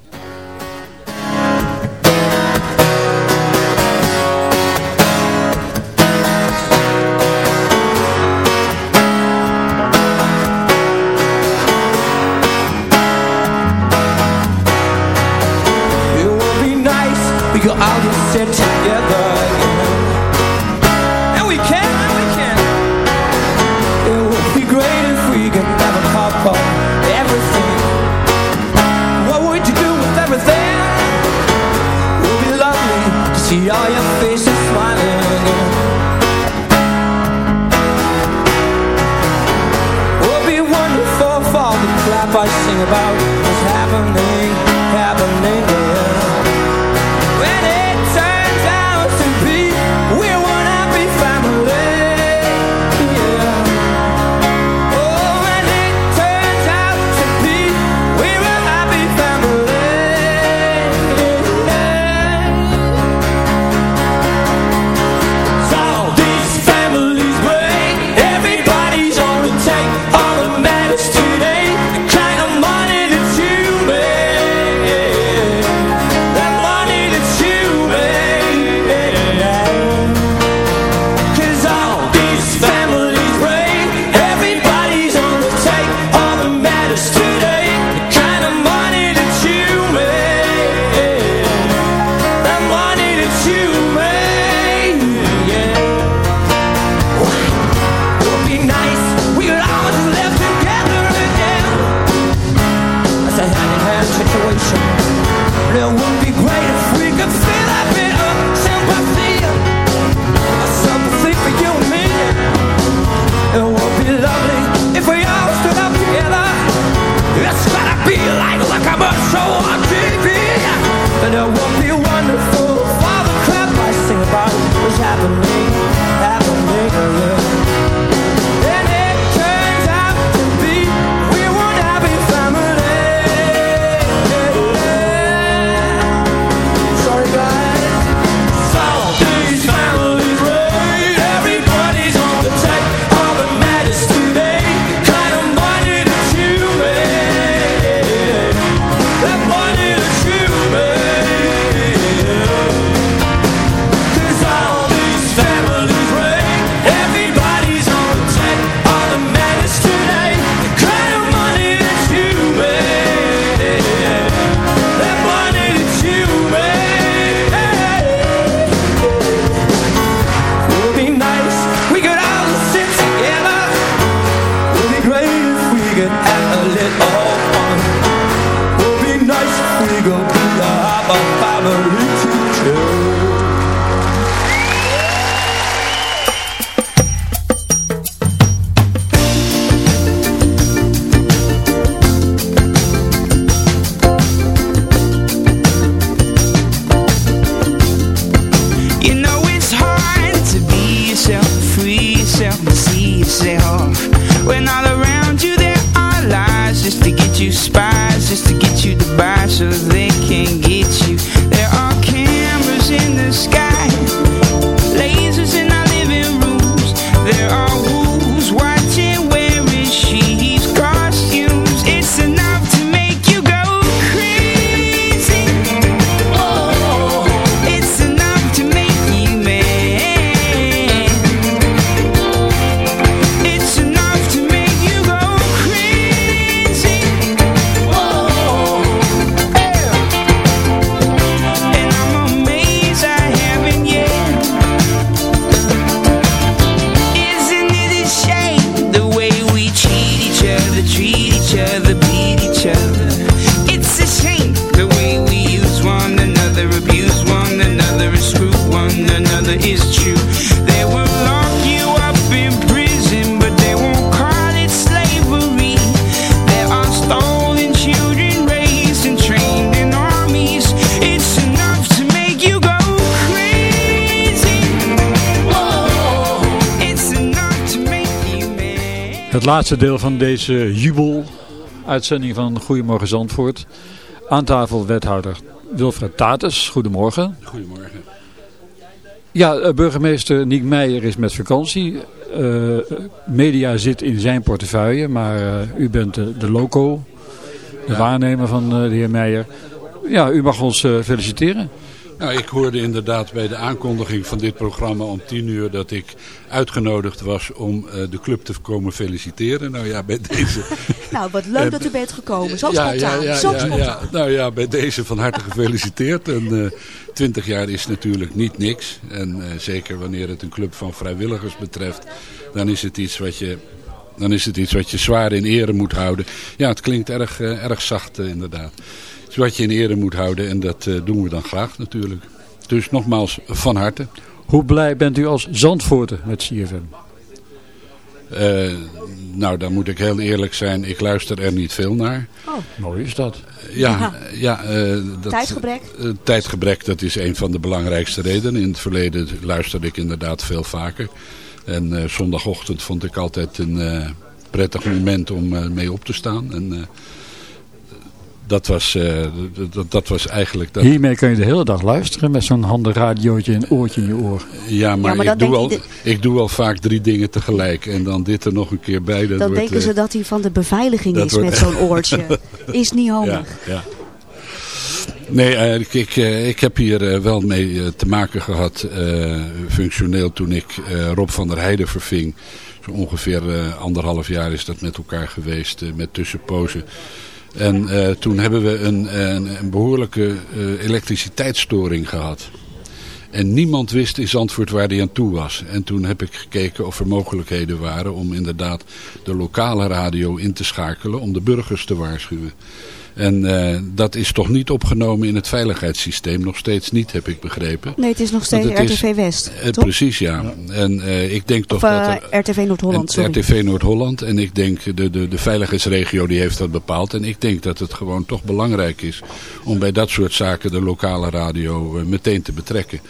Het laatste deel van deze jubel-uitzending van Goedemorgen Zandvoort. Aan tafel wethouder Wilfred Tatus. Goedemorgen. Goedemorgen. Ja, eh, burgemeester Niek Meijer is met vakantie. Eh, media zit in zijn portefeuille, maar eh, u bent de, de loco, de waarnemer van de heer Meijer. Ja, u mag ons feliciteren. Nou, ik hoorde inderdaad bij de aankondiging van dit programma om tien uur dat ik uitgenodigd was om eh, de club te komen feliciteren. Nou ja, bij deze... Nou, wat leuk dat u bent gekomen. Zo ja, spontaan. ja, ja, Zo spontaan. Nou ja, bij deze van harte gefeliciteerd. En eh, twintig jaar is natuurlijk niet niks. En eh, zeker wanneer het een club van vrijwilligers betreft, dan is het iets wat je... Dan is het iets wat je zwaar in ere moet houden. Ja, het klinkt erg, eh, erg zacht eh, inderdaad. Het is wat je in ere moet houden en dat eh, doen we dan graag natuurlijk. Dus nogmaals, van harte. Hoe blij bent u als Zandvoorter met CFM? Eh, nou, dan moet ik heel eerlijk zijn. Ik luister er niet veel naar. Oh. Mooi is dat. Ja, ja eh, dat, Tijdgebrek? tijdgebrek, dat is een van de belangrijkste redenen. In het verleden luisterde ik inderdaad veel vaker. En eh, zondagochtend vond ik altijd een eh, prettig moment om eh, mee op te staan. En eh, dat, was, eh, dat- dat, was eigenlijk... Dat, Hiermee kun je de hele dag luisteren met zo'n handig radiootje en oortje in je oor. ja, maar, ik, doe al, ik doe al vaak drie dingen tegelijk. En dan dit er nog een keer bij. Dat Dan wordt, denken ze dat hij van de beveiliging is wordt- met zo'n oortje. Is niet handig. Ja, ja. Nee, eh, ik, eh, ik heb hier eh, wel mee te maken gehad, eh, functioneel, toen ik Rob van der Heijden verving. Zo ongeveer anderhalf jaar is dat met elkaar geweest, met tussenpozen. En toen hebben we een, een, behoorlijke eh, elektriciteitsstoring gehad. En niemand wist in Zandvoort waar die aan toe was. En toen heb ik gekeken of er mogelijkheden waren om inderdaad de lokale radio in te schakelen om de burgers te waarschuwen. En eh, dat is toch niet opgenomen in het veiligheidssysteem. Nog steeds niet, heb ik begrepen. Nee, het is nog steeds is- RTV West, toch? precies, ja. En eh, ik denk toch Of dat er... RTV Noord-Holland. RTV Noord-Holland. En ik denk, de, de, de veiligheidsregio die heeft dat bepaald. En ik denk dat het gewoon toch belangrijk is om bij dat soort zaken de lokale radio meteen te betrekken.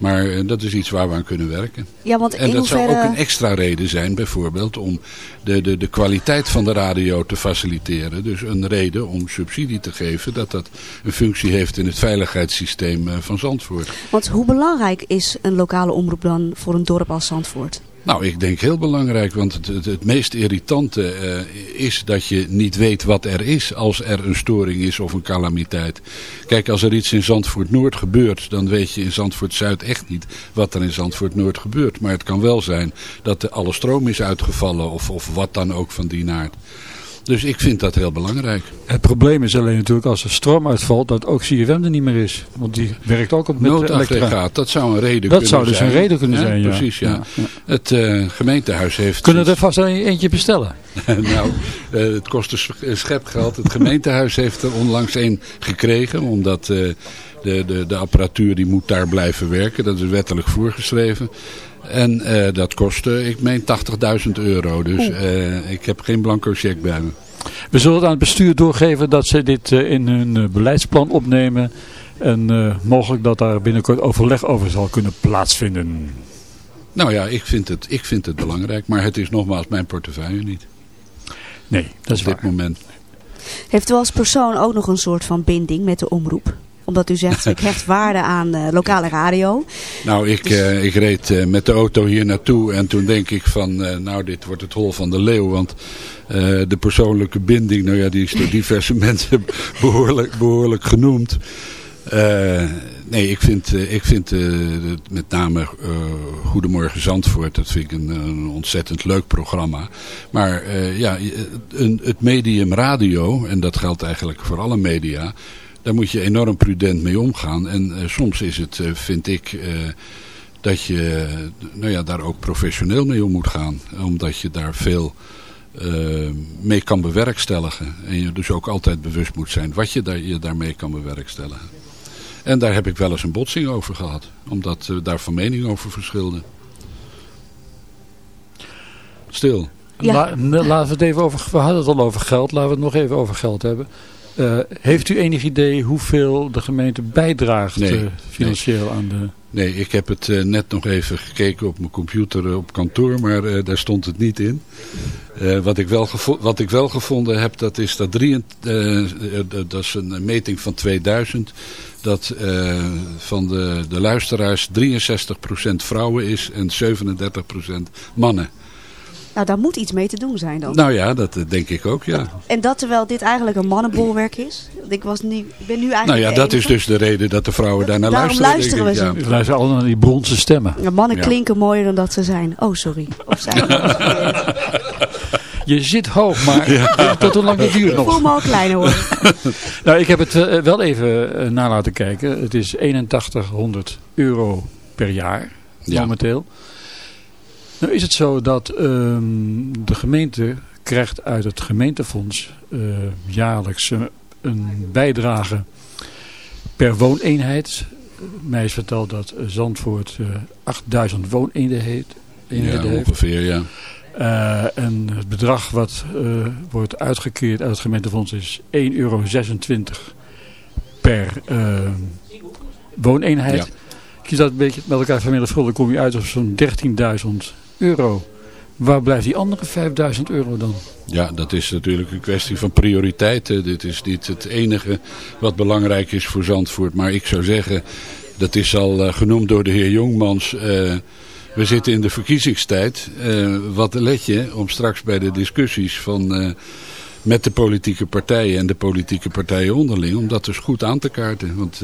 Maar eh, dat is iets waar we aan kunnen werken. Ja, want en dat zou ook een extra reden zijn bijvoorbeeld om de, de, de kwaliteit van de radio te faciliteren. Dus een reden om subsidie te geven dat dat een functie heeft in het veiligheidssysteem eh, van Zandvoort. Want hoe belangrijk is een lokale omroep dan voor een dorp als Zandvoort? Nou, ik denk heel belangrijk, want het, het, het meest irritante eh, is dat je niet weet wat er is als er een storing is of een calamiteit. Kijk, als er iets in Zandvoort Noord gebeurt, dan weet je in Zandvoort Zuid echt niet wat er in Zandvoort Noord gebeurt. Maar het kan wel zijn dat de alle stroom is uitgevallen of, of wat dan ook van die naart. Dus ik vind dat heel belangrijk. Het probleem is alleen natuurlijk als er stroom uitvalt dat ook CFM er niet meer is. Want die werkt ook op met Noodaggregaat, dat zou een reden dat kunnen zijn. zou dus een reden kunnen Ja, zijn, ja. Precies, ja. Ja, ja. Het eh, gemeentehuis heeft... Kunnen we er vast een eentje bestellen? nou, eh, het kost eh, schepgeld. Het gemeentehuis heeft er onlangs een gekregen. Omdat eh, de, de, de apparatuur die moet daar blijven werken. Dat is wettelijk voorgeschreven. En eh, dat kostte, ik meen, 80.000 euro. Dus eh, ik heb geen blanco cheque bij me. We zullen het aan het bestuur doorgeven dat ze dit eh, in hun beleidsplan opnemen. En eh, mogelijk dat daar binnenkort overleg over zal kunnen plaatsvinden. Nou ja, ik vind, het, ik vind het belangrijk. Maar het is nogmaals mijn portefeuille niet. Nee, dat is Op dit moment. Heeft u als persoon ook nog een soort van binding met de omroep? Omdat u zegt, ik hecht waarde aan eh, lokale radio. Nou, ik, eh, ik reed eh, met de auto hier naartoe en toen denk ik van, nou dit wordt het hol van de leeuw. Want de persoonlijke binding, nou ja, die is door diverse mensen behoorlijk, behoorlijk genoemd. Nee, ik vind, ik vind met name Goedemorgen Zandvoort, dat vind ik een, een ontzettend leuk programma. Maar ja, een, het medium radio, en dat geldt eigenlijk voor alle media, daar moet je enorm prudent mee omgaan. En eh, soms is het, eh, vind ik, eh, dat je nou ja, daar ook professioneel mee om moet gaan. Omdat je daar veel mee kan bewerkstelligen. En je dus ook altijd bewust moet zijn wat je, daar, je daarmee kan bewerkstelligen. En daar heb ik wel eens een botsing over gehad. Omdat we daar van mening over verschilden. Stil. N- laten we het even over, we hadden het al over geld, laten we het nog even over geld hebben. Eh, heeft u enig idee hoeveel de gemeente bijdraagt Nee, eh, financieel aan de... Nee, ik heb het eh, net nog even gekeken op mijn computer op kantoor, maar daar stond het niet in. Wat, ik wel wat ik wel gevonden heb, dat is dat, drie, dat is een meting van 2000, dat van de, de luisteraars 63% vrouwen is en 37% mannen. Nou, daar moet iets mee te doen zijn dan. Nou ja, dat eh, denk ik ook, ja. En dat terwijl dit eigenlijk een mannenbolwerk is. Want Ik, was niet, ik ben nu eigenlijk Nou ja, dat is dus de reden dat de vrouwen daarnaar Daarom luisteren. luisteren we ik, We luisteren allemaal naar die bronzen stemmen. Ja, mannen Ja. klinken mooier dan dat ze zijn. Oh, sorry. Of zijn. Je zit hoog, maar tot hoe lang het duurt Ik nog. voel me al kleiner hoor. Nou, ik heb het eh, wel even na laten kijken. Het is 8100 euro per jaar Ja. Nou is het zo dat ehm, de gemeente krijgt uit het gemeentefonds eh, jaarlijks eh, een bijdrage per wooneenheid. Mij is verteld dat eh, Zandvoort eh 8000 wooneenheden eenheden Ja, heeft. ongeveer, ja. Eh, en het bedrag wat eh, wordt uitgekeerd uit het gemeentefonds is 1,26 euro per eh, wooneenheid. Ja. Je dat een beetje met elkaar vermenigvuldigt, dan kom je uit op zo'n 13.000 euro. Waar blijft die andere 5.000 euro dan? Ja, dat is natuurlijk een kwestie van prioriteiten. Dit is niet het enige wat belangrijk is voor Zandvoort. Maar ik zou zeggen, dat is al eh, genoemd door de heer Jongmans. eh, we zitten in de verkiezingstijd. Eh, wat let je om straks bij de discussies van, met de politieke partijen en de politieke partijen onderling... om dat dus goed aan te kaarten. Want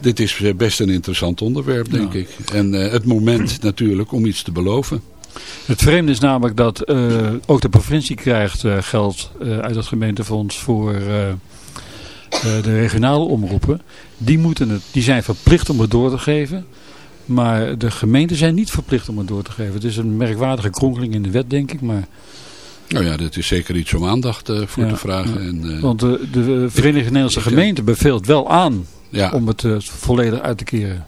dit is eh, best een interessant onderwerp, denk ik. En eh, het moment natuurlijk om iets te beloven. Het vreemde is namelijk dat eh, ook de provincie krijgt geld uit het gemeentefonds voor de regionale omroepen. Die, moeten het, die zijn verplicht om het door te geven. Maar de gemeenten zijn niet verplicht om het door te geven. Het is een merkwaardige kronkeling in de wet, denk ik. Maar, Nou ja, dat is zeker iets om aandacht voor Ja, te vragen. ja. En, Want de, de Verenigde Nederlandse Gemeenten beveelt wel aan Ja. om het eh, volledig uit te keren.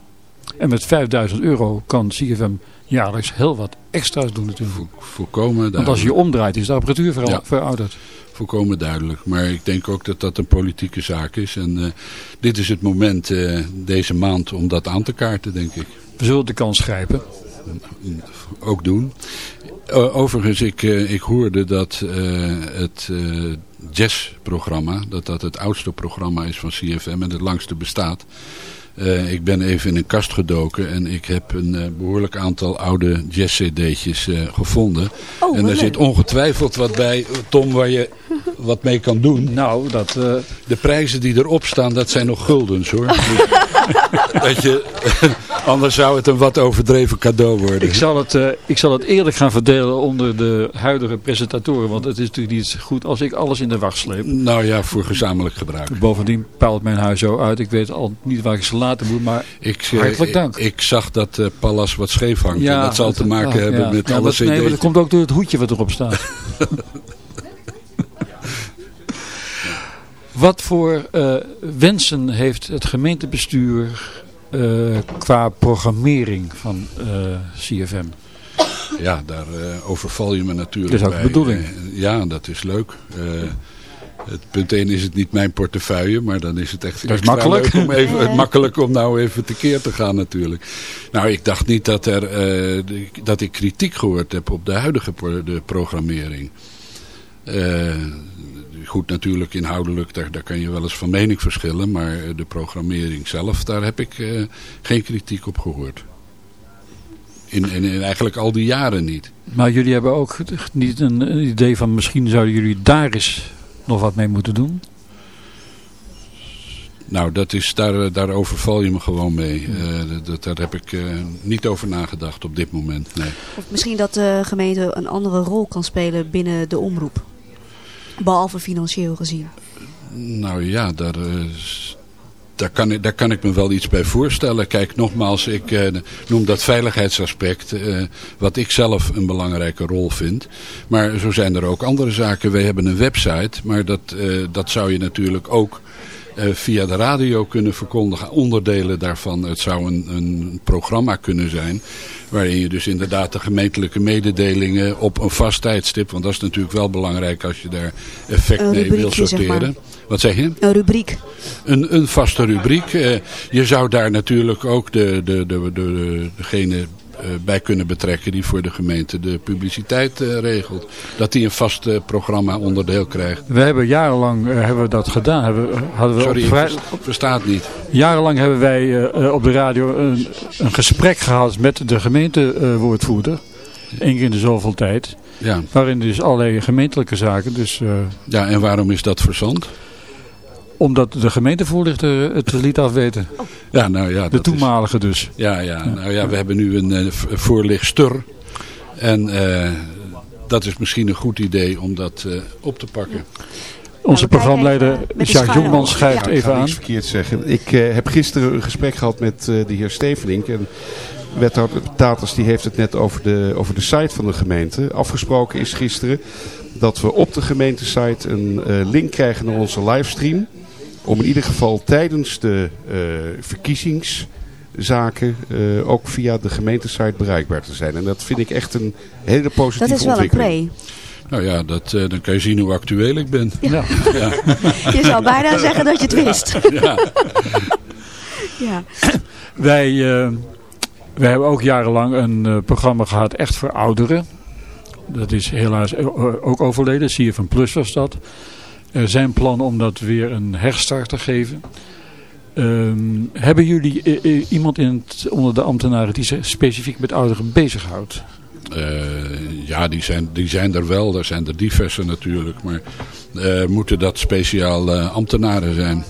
En met 5000 euro kan CFM jaarlijks heel wat extra's doen natuurlijk. volkomen Want als je omdraait is de apparatuur veral- Ja. verouderd. Volkomen duidelijk. Maar ik denk ook dat dat een politieke zaak is. En eh, dit is het moment, eh, deze maand, om dat aan te kaarten, denk ik. We zullen de kans grijpen. Ook doen. Overigens, ik, ik hoorde dat het jazzprogramma, dat dat het oudste programma is van CFM en het langste bestaat. Eh, ik ben even in een kast gedoken en ik heb een eh, behoorlijk aantal oude jazz-cd'tjes eh, gevonden. Oh, en er zit ongetwijfeld wat bij, Tom, waar je wat mee kan doen. Nou, dat... De prijzen die erop staan, dat zijn nog guldens hoor. Weet je, anders zou het een wat overdreven cadeau worden. Ik zal, het, uh, ik zal het eerlijk gaan verdelen onder de huidige presentatoren. Want het is natuurlijk niet goed als ik alles in de wacht sleep. Nou ja, voor gezamenlijk gebruik. Bovendien paalt mijn huis zo uit. Ik weet al niet waar ik ze laten moet. Maar ik, hartelijk dank. Ik, ik zag dat uh, Pallas wat scheef hangt. Ja, dat zal te maken hebben ja. met ja, alle dat, Nee, maar dat komt ook door het hoedje wat erop staat. Wat voor uh, wensen heeft het gemeentebestuur uh, qua programmering van uh, CFM? Ja, daar overval je me natuurlijk Dat is ook bij. de bedoeling. ja, dat is leuk. het punt 1 is het niet mijn portefeuille, maar dan is het echt dat is makkelijk. Leuk om even, makkelijk om nou even tekeer te gaan natuurlijk. Nou, ik dacht niet dat, er, dat ik kritiek gehoord heb op de huidige de programmering. Uh, goed, natuurlijk inhoudelijk, daar, daar kan je wel eens van mening verschillen. Maar de programmering zelf, daar heb ik uh, geen kritiek op gehoord. In, in, in, eigenlijk al die jaren niet. Maar jullie hebben ook niet een, idee van misschien zouden jullie daar eens nog wat mee moeten doen? Nou, dat is, daar, daar overval je me gewoon mee. Uh, dat, daar heb ik uh, niet over nagedacht op dit moment. Nee. Of misschien dat de gemeente een andere rol kan spelen binnen de omroep. Behalve financieel gezien. Nou ja, daar, daar, kan, ik, daar kan ik me wel iets bij voorstellen. Kijk, nogmaals, ik eh, noem dat veiligheidsaspect, eh, wat ik zelf een belangrijke rol vind. Maar zo zijn er ook andere zaken. Wij hebben een website, maar dat, eh, dat zou je natuurlijk ook via de radio kunnen verkondigen. Onderdelen daarvan, het zou een, een programma kunnen zijn waarin je dus inderdaad de gemeentelijke mededelingen op een vast tijdstip, want dat is natuurlijk wel belangrijk als je daar effect mee wil sorteren. Zeg maar. Wat zeg je? Een rubriek. Een, een vaste rubriek. Uh, je zou daar natuurlijk ook de, de, de, de, degene bij kunnen betrekken die voor de gemeente de publiciteit uh, regelt. Dat die een vast programma onderdeel krijgt. We hebben jarenlang hebben we dat gedaan. Hebben, hadden we Sorry, vrij... verstaat niet. Jarenlang hebben wij op de radio een, een gesprek gehad met de gemeentewoordvoerder. Eén keer in de zoveel tijd. Ja. Waarin dus allerlei gemeentelijke zaken. Dus, ja, en waarom is dat verzand? Omdat de gemeentevoorlichter het liet afweten. Oh. Ja, nou ja. De toenmalige is... dus. Ja, ja, nou ja, we hebben nu een uh, voorlichter. En uh, dat is misschien een goed idee om dat uh, op te pakken. Onze programmaleider Jacques Jongman schrijft ja, even aan. Ik verkeerd zeggen. Ik heb gisteren een gesprek gehad met de heer Stevenink. En wethouder Taters die heeft het net over de, over de site van de gemeente. Afgesproken is gisteren dat we op de gemeentesite een link krijgen naar onze livestream om in ieder geval tijdens de uh, verkiezingszaken uh, ook via de gemeentesite bereikbaar te zijn. En dat vind ik echt een hele positieve Dat is wel een pre. Nou ja, dat, uh, dan kan je zien hoe actueel ik ben. Ja. ja. je zou bijna zeggen dat je het wist. ja. ja. Wij, wij hebben ook jarenlang een programma gehad echt voor ouderen. Dat is helaas ook overleden. Zie je van Plus was dat. Zijn plannen om dat weer een herstart te geven. Um, hebben jullie uh, iemand in het, onder de ambtenaren die zich specifiek met ouderen bezighoudt? Uh, ja, die zijn, die zijn er wel. Er zijn er diverse natuurlijk. Maar moeten dat speciaal ambtenaren zijn?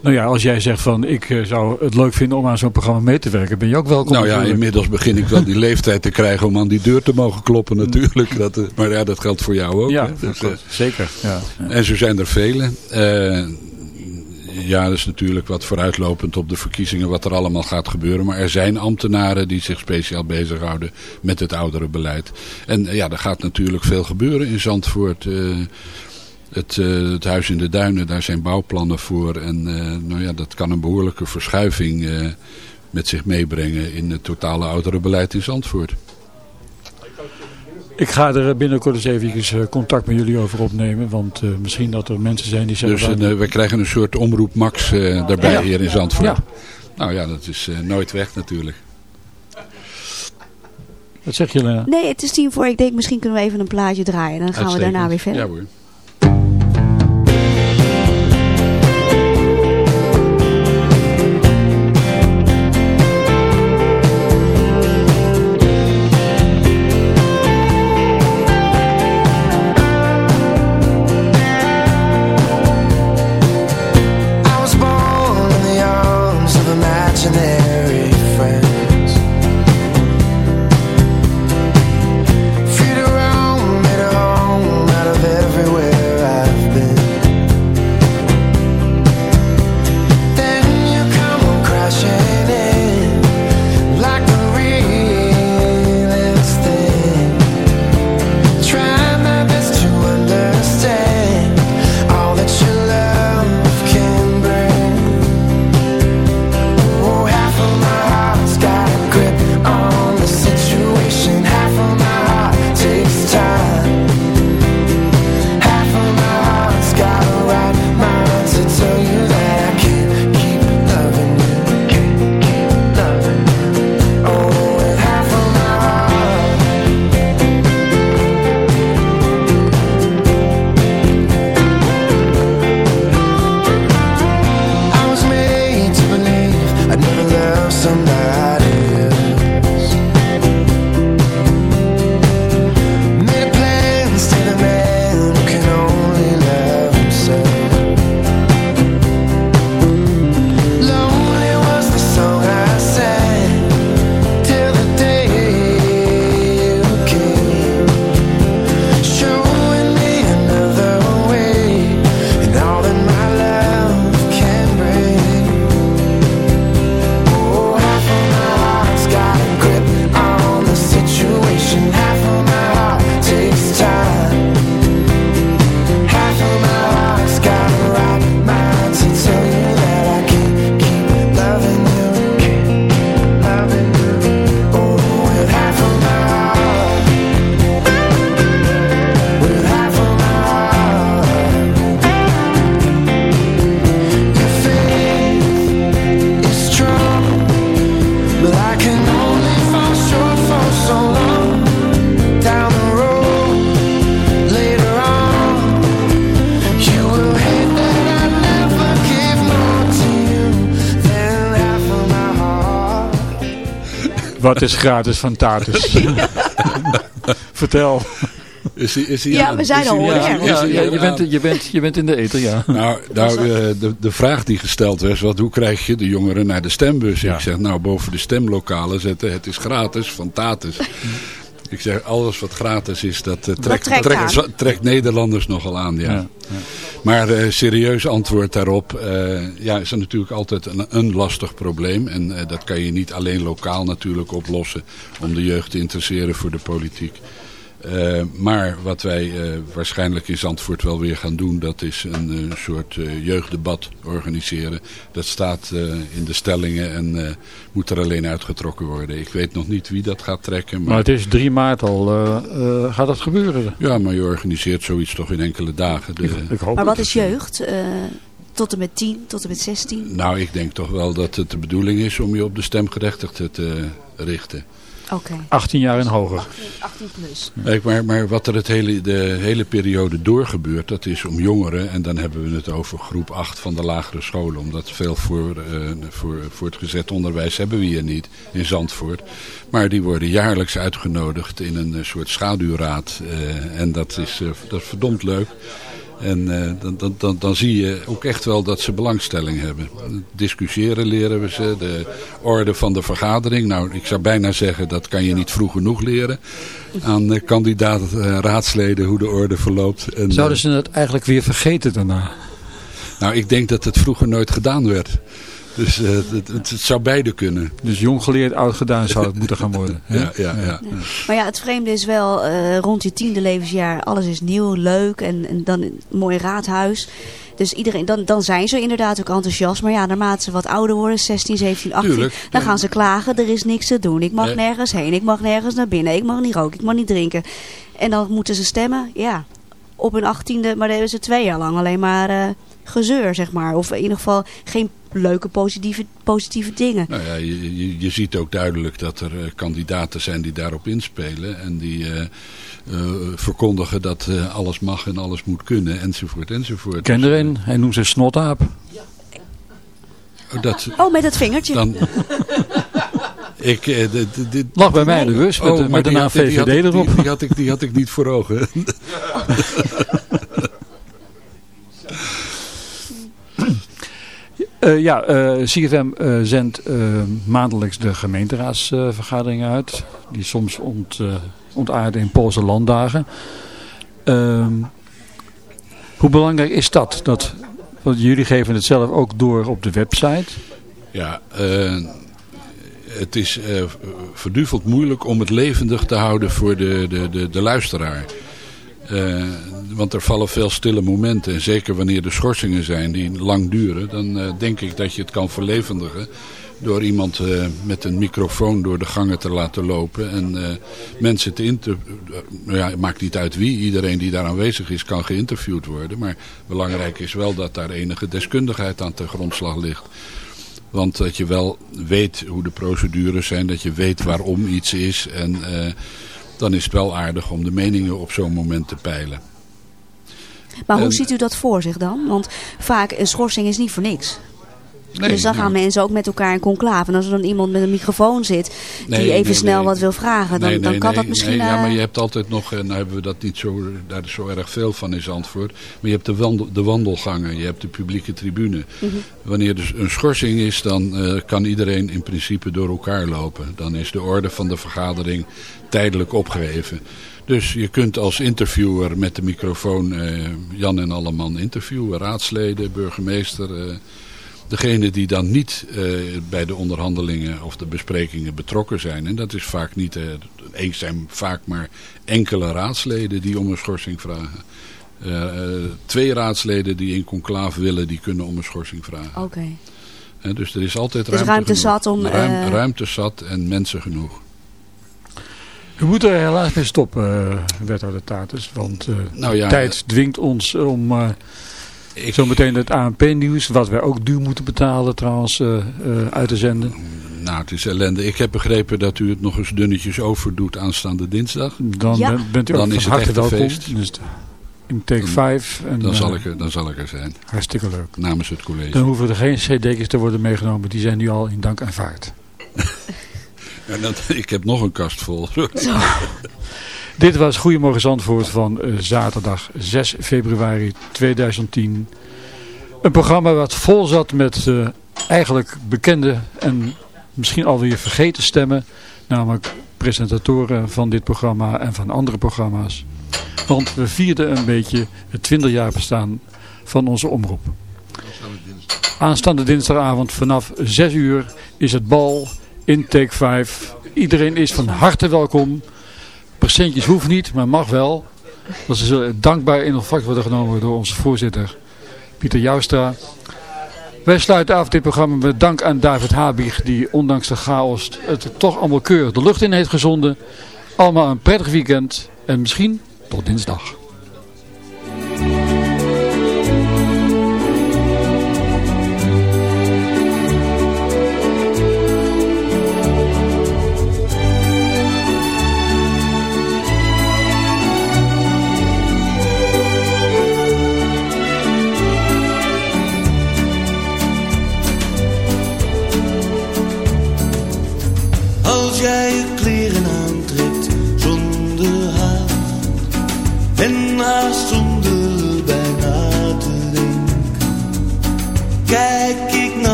Nou ja, als jij zegt van ik uh, zou het leuk vinden om aan zo'n programma mee te werken, ben je ook welkom. Nou ja, natuurlijk. inmiddels begin ik wel die leeftijd te krijgen om aan die deur te mogen kloppen natuurlijk. Dat, uh, maar ja, dat geldt voor jou ook. Ja, hè? Dus, uh, zeker. Ja. En zo zijn er velen. ja, dat is natuurlijk wat vooruitlopend op de verkiezingen wat er allemaal gaat gebeuren. Maar er zijn ambtenaren die zich speciaal bezighouden met het ouderenbeleid. En ja, er gaat natuurlijk veel gebeuren in Zandvoort. Het, uh, het Huis in de Duinen, daar zijn bouwplannen voor. En uh, nou ja, dat kan een behoorlijke verschuiving uh, met zich meebrengen in het totale ouderenbeleid in Zandvoort. Ik ga er binnenkort eens even contact met jullie over opnemen. Want misschien dat er mensen zijn die zeggen... Dus we krijgen een soort omroep Max daarbij ja. hier in Zandvoort. Ja. Nou ja, dat is nooit weg natuurlijk. Wat zeg je, Lena? Nee, het is tien voor. Ik denk misschien kunnen we even een plaatje draaien. En dan gaan Uitstekend. we daarna weer verder. Ja hoor. Wat is gratis van Tatus? Vertel. Is is Ja, aan? we zijn al Ja, ja, je, bent, aan? je, bent, je bent in de eten, ja. Nou, nou eh, de, de vraag die gesteld werd, wat, hoe krijg je de jongeren naar de stembus? Ik zeg, nou, boven de stemlokalen zetten, het is gratis, van Tatus. Ik zeg, alles wat gratis is, dat eh, trekt, trekt trekt Nederlanders nogal aan, ja. Maar eh, serieus antwoord daarop, eh, ja, is natuurlijk altijd een, een lastig probleem. En eh, dat kan je niet alleen lokaal natuurlijk oplossen om de jeugd te interesseren voor de politiek. Maar wat wij waarschijnlijk in Zandvoort wel weer gaan doen, dat is een soort jeugddebat organiseren. Dat staat eh, in de stellingen en eh, moet er alleen uitgetrokken worden. Ik weet nog niet wie dat gaat trekken. Maar, Maar het is 3 maart al. eh, gaat dat gebeuren? Ja, maar je organiseert zoiets toch in enkele dagen. De, Ik hoop Maar wat is jeugd? Eh, tot en met 10, tot en met 16? Nou, ik denk toch wel dat het de bedoeling is om je op de stemgerechtigde te richten. Oké. 18 jaar en hoger. 18 plus. Kijk, maar, maar wat er het hele, de hele periode door gebeurt, dat is om jongeren, en dan hebben we het over groep 8 van de lagere scholen, omdat veel voor, eh, voor, voor het gezet onderwijs hebben we hier niet in Zandvoort. Maar die worden jaarlijks uitgenodigd in een eh, soort schaduwraad eh, en dat is, eh, dat is verdomd leuk. En eh, dan, dan, dan, dan zie je ook echt wel dat ze belangstelling hebben. Discussiëren leren we ze, de orde van de vergadering. Nou, ik zou bijna zeggen, dat kan je niet vroeg genoeg leren. Aan uh, kandidaat uh, raadsleden hoe de orde verloopt. En, Zouden ze het eigenlijk weer vergeten daarna? Nou, ik denk dat het vroeger nooit gedaan werd. Dus uh, het, het, het, zou beide kunnen. Dus jong geleerd, oud gedaan zou het moeten gaan worden. ja, ja, ja, ja. Maar ja, het vreemde is wel, uh, rond je tiende levensjaar, alles is nieuw, leuk en, en dan een mooi raadhuis. Dus iedereen, dan, dan zijn ze inderdaad ook enthousiast. Maar ja, naarmate ze wat ouder worden, 16, 17, 18, Tuurlijk. dan gaan ze klagen. Er is niks te doen. Ik mag Nee. nergens heen. Ik mag nergens naar binnen. Ik mag niet roken. Ik mag niet drinken. En dan moeten ze stemmen. Ja, op hun achttiende. Maar dan hebben ze twee jaar lang alleen maar uh, gezeur, zeg maar. Of in ieder geval geen leuke positieve, positieve dingen. Nou ja, je, je, je ziet ook duidelijk dat er uh, kandidaten zijn die daarop inspelen. En die uh, uh, verkondigen dat uh, alles mag en alles moet kunnen, enzovoort, enzovoort. Ik ken er een, hij noemt zich snotaap. Dat, oh, met het vingertje. Dan, ik, dit, dit, Lag bij mij in de bus met, oh, met de naam VVD erop. Die, die, had ik, die had ik niet voor ogen. Uh, ja, uh, CFM uh, zendt maandelijks de gemeenteraadsvergaderingen uit. Die soms ont, ontaarden in Poolse landdagen. Ehm, hoe belangrijk is dat? dat? Want jullie geven het zelf ook door op de website. Ja, het is verduveld moeilijk om het levendig te houden voor de, de, de luisteraar. Uh, want er vallen veel stille momenten. En zeker wanneer er schorsingen zijn die lang duren. Dan uh, denk ik dat je het kan verlevendigen. Door iemand uh, met een microfoon door de gangen te laten lopen. En mensen te interviewen. Ja, het maakt niet uit wie. Iedereen die daar aanwezig is kan geïnterviewd worden. Maar belangrijk is wel dat daar enige deskundigheid aan ten grondslag ligt. Want dat je wel weet hoe de procedures zijn. Dat je weet waarom iets is. En dan is het wel aardig om de meningen op zo'n moment te peilen. Maar hoe ziet u dat voor zich dan? Want vaak een schorsing is niet voor niks. Nee, dus dan gaan nee. mensen ook met elkaar in conclave. En als er dan iemand met een microfoon zit die nee, even snel wat wil vragen, dan, dan kan dat misschien... Ja, maar je hebt altijd nog, en nou hebben we dat niet zo, daar is zo erg veel van is antwoord. Maar je hebt de, wandel, de wandelgangen, je hebt de publieke tribune. Mm -hmm. Wanneer er dus een schorsing is, dan uh, kan iedereen in principe door elkaar lopen. Dan is de orde van de vergadering tijdelijk opgeheven. Dus je kunt als interviewer met de microfoon uh, Jan en Alleman interviewen. Raadsleden, burgemeester. Uh, degene die dan niet uh, bij de onderhandelingen of de besprekingen betrokken zijn. En dat is vaak niet, uh, eens zijn vaak maar enkele raadsleden die om een schorsing vragen. Uh, twee raadsleden die in conclave willen, die kunnen om een schorsing vragen. Oké. Okay. dus er is altijd dus ruimte, ruimte zat om... Ruim, ruimte zat en mensen genoeg. We moeten er helaas mee stoppen, wethouder Tatus. Want uh, nou ja, tijd dwingt ons om uh, ik... zo meteen het ANP-nieuws, wat wij ook duur moeten betalen trouwens, uit te zenden. Nou, het is ellende. Ik heb begrepen dat u het nog eens dunnetjes overdoet aanstaande dinsdag. Dan ja. bent u ook dan van is harte het welkom. Feest. Dus in take 5. Dan, dan, zal ik er, dan zal ik er zijn. Hartstikke leuk. Namens het college. Dan hoeven er geen cd's te worden meegenomen. Die zijn nu al in dank aanvaard. En dan, ik heb nog een kast vol. Dit was Goedemorgen Zandvoort van uh, zaterdag 6 februari 2010. Een programma wat vol zat met uh, eigenlijk bekende en misschien alweer vergeten stemmen. Namelijk presentatoren van dit programma en van andere programma's. Want we vierden een beetje het 20 jaar bestaan van onze omroep. Aanstaande dinsdagavond vanaf 6 uur is het bal in Take 5. Iedereen is van harte welkom. Percentjes hoeven niet, maar mag wel. Dat ze dankbaar in ontvangst worden genomen door onze voorzitter Pieter Joustra. Wij sluiten af dit programma met dank aan David Habig die ondanks de chaos het toch allemaal keurig de lucht in heeft gezonden. Allemaal een prettig weekend en misschien tot dinsdag.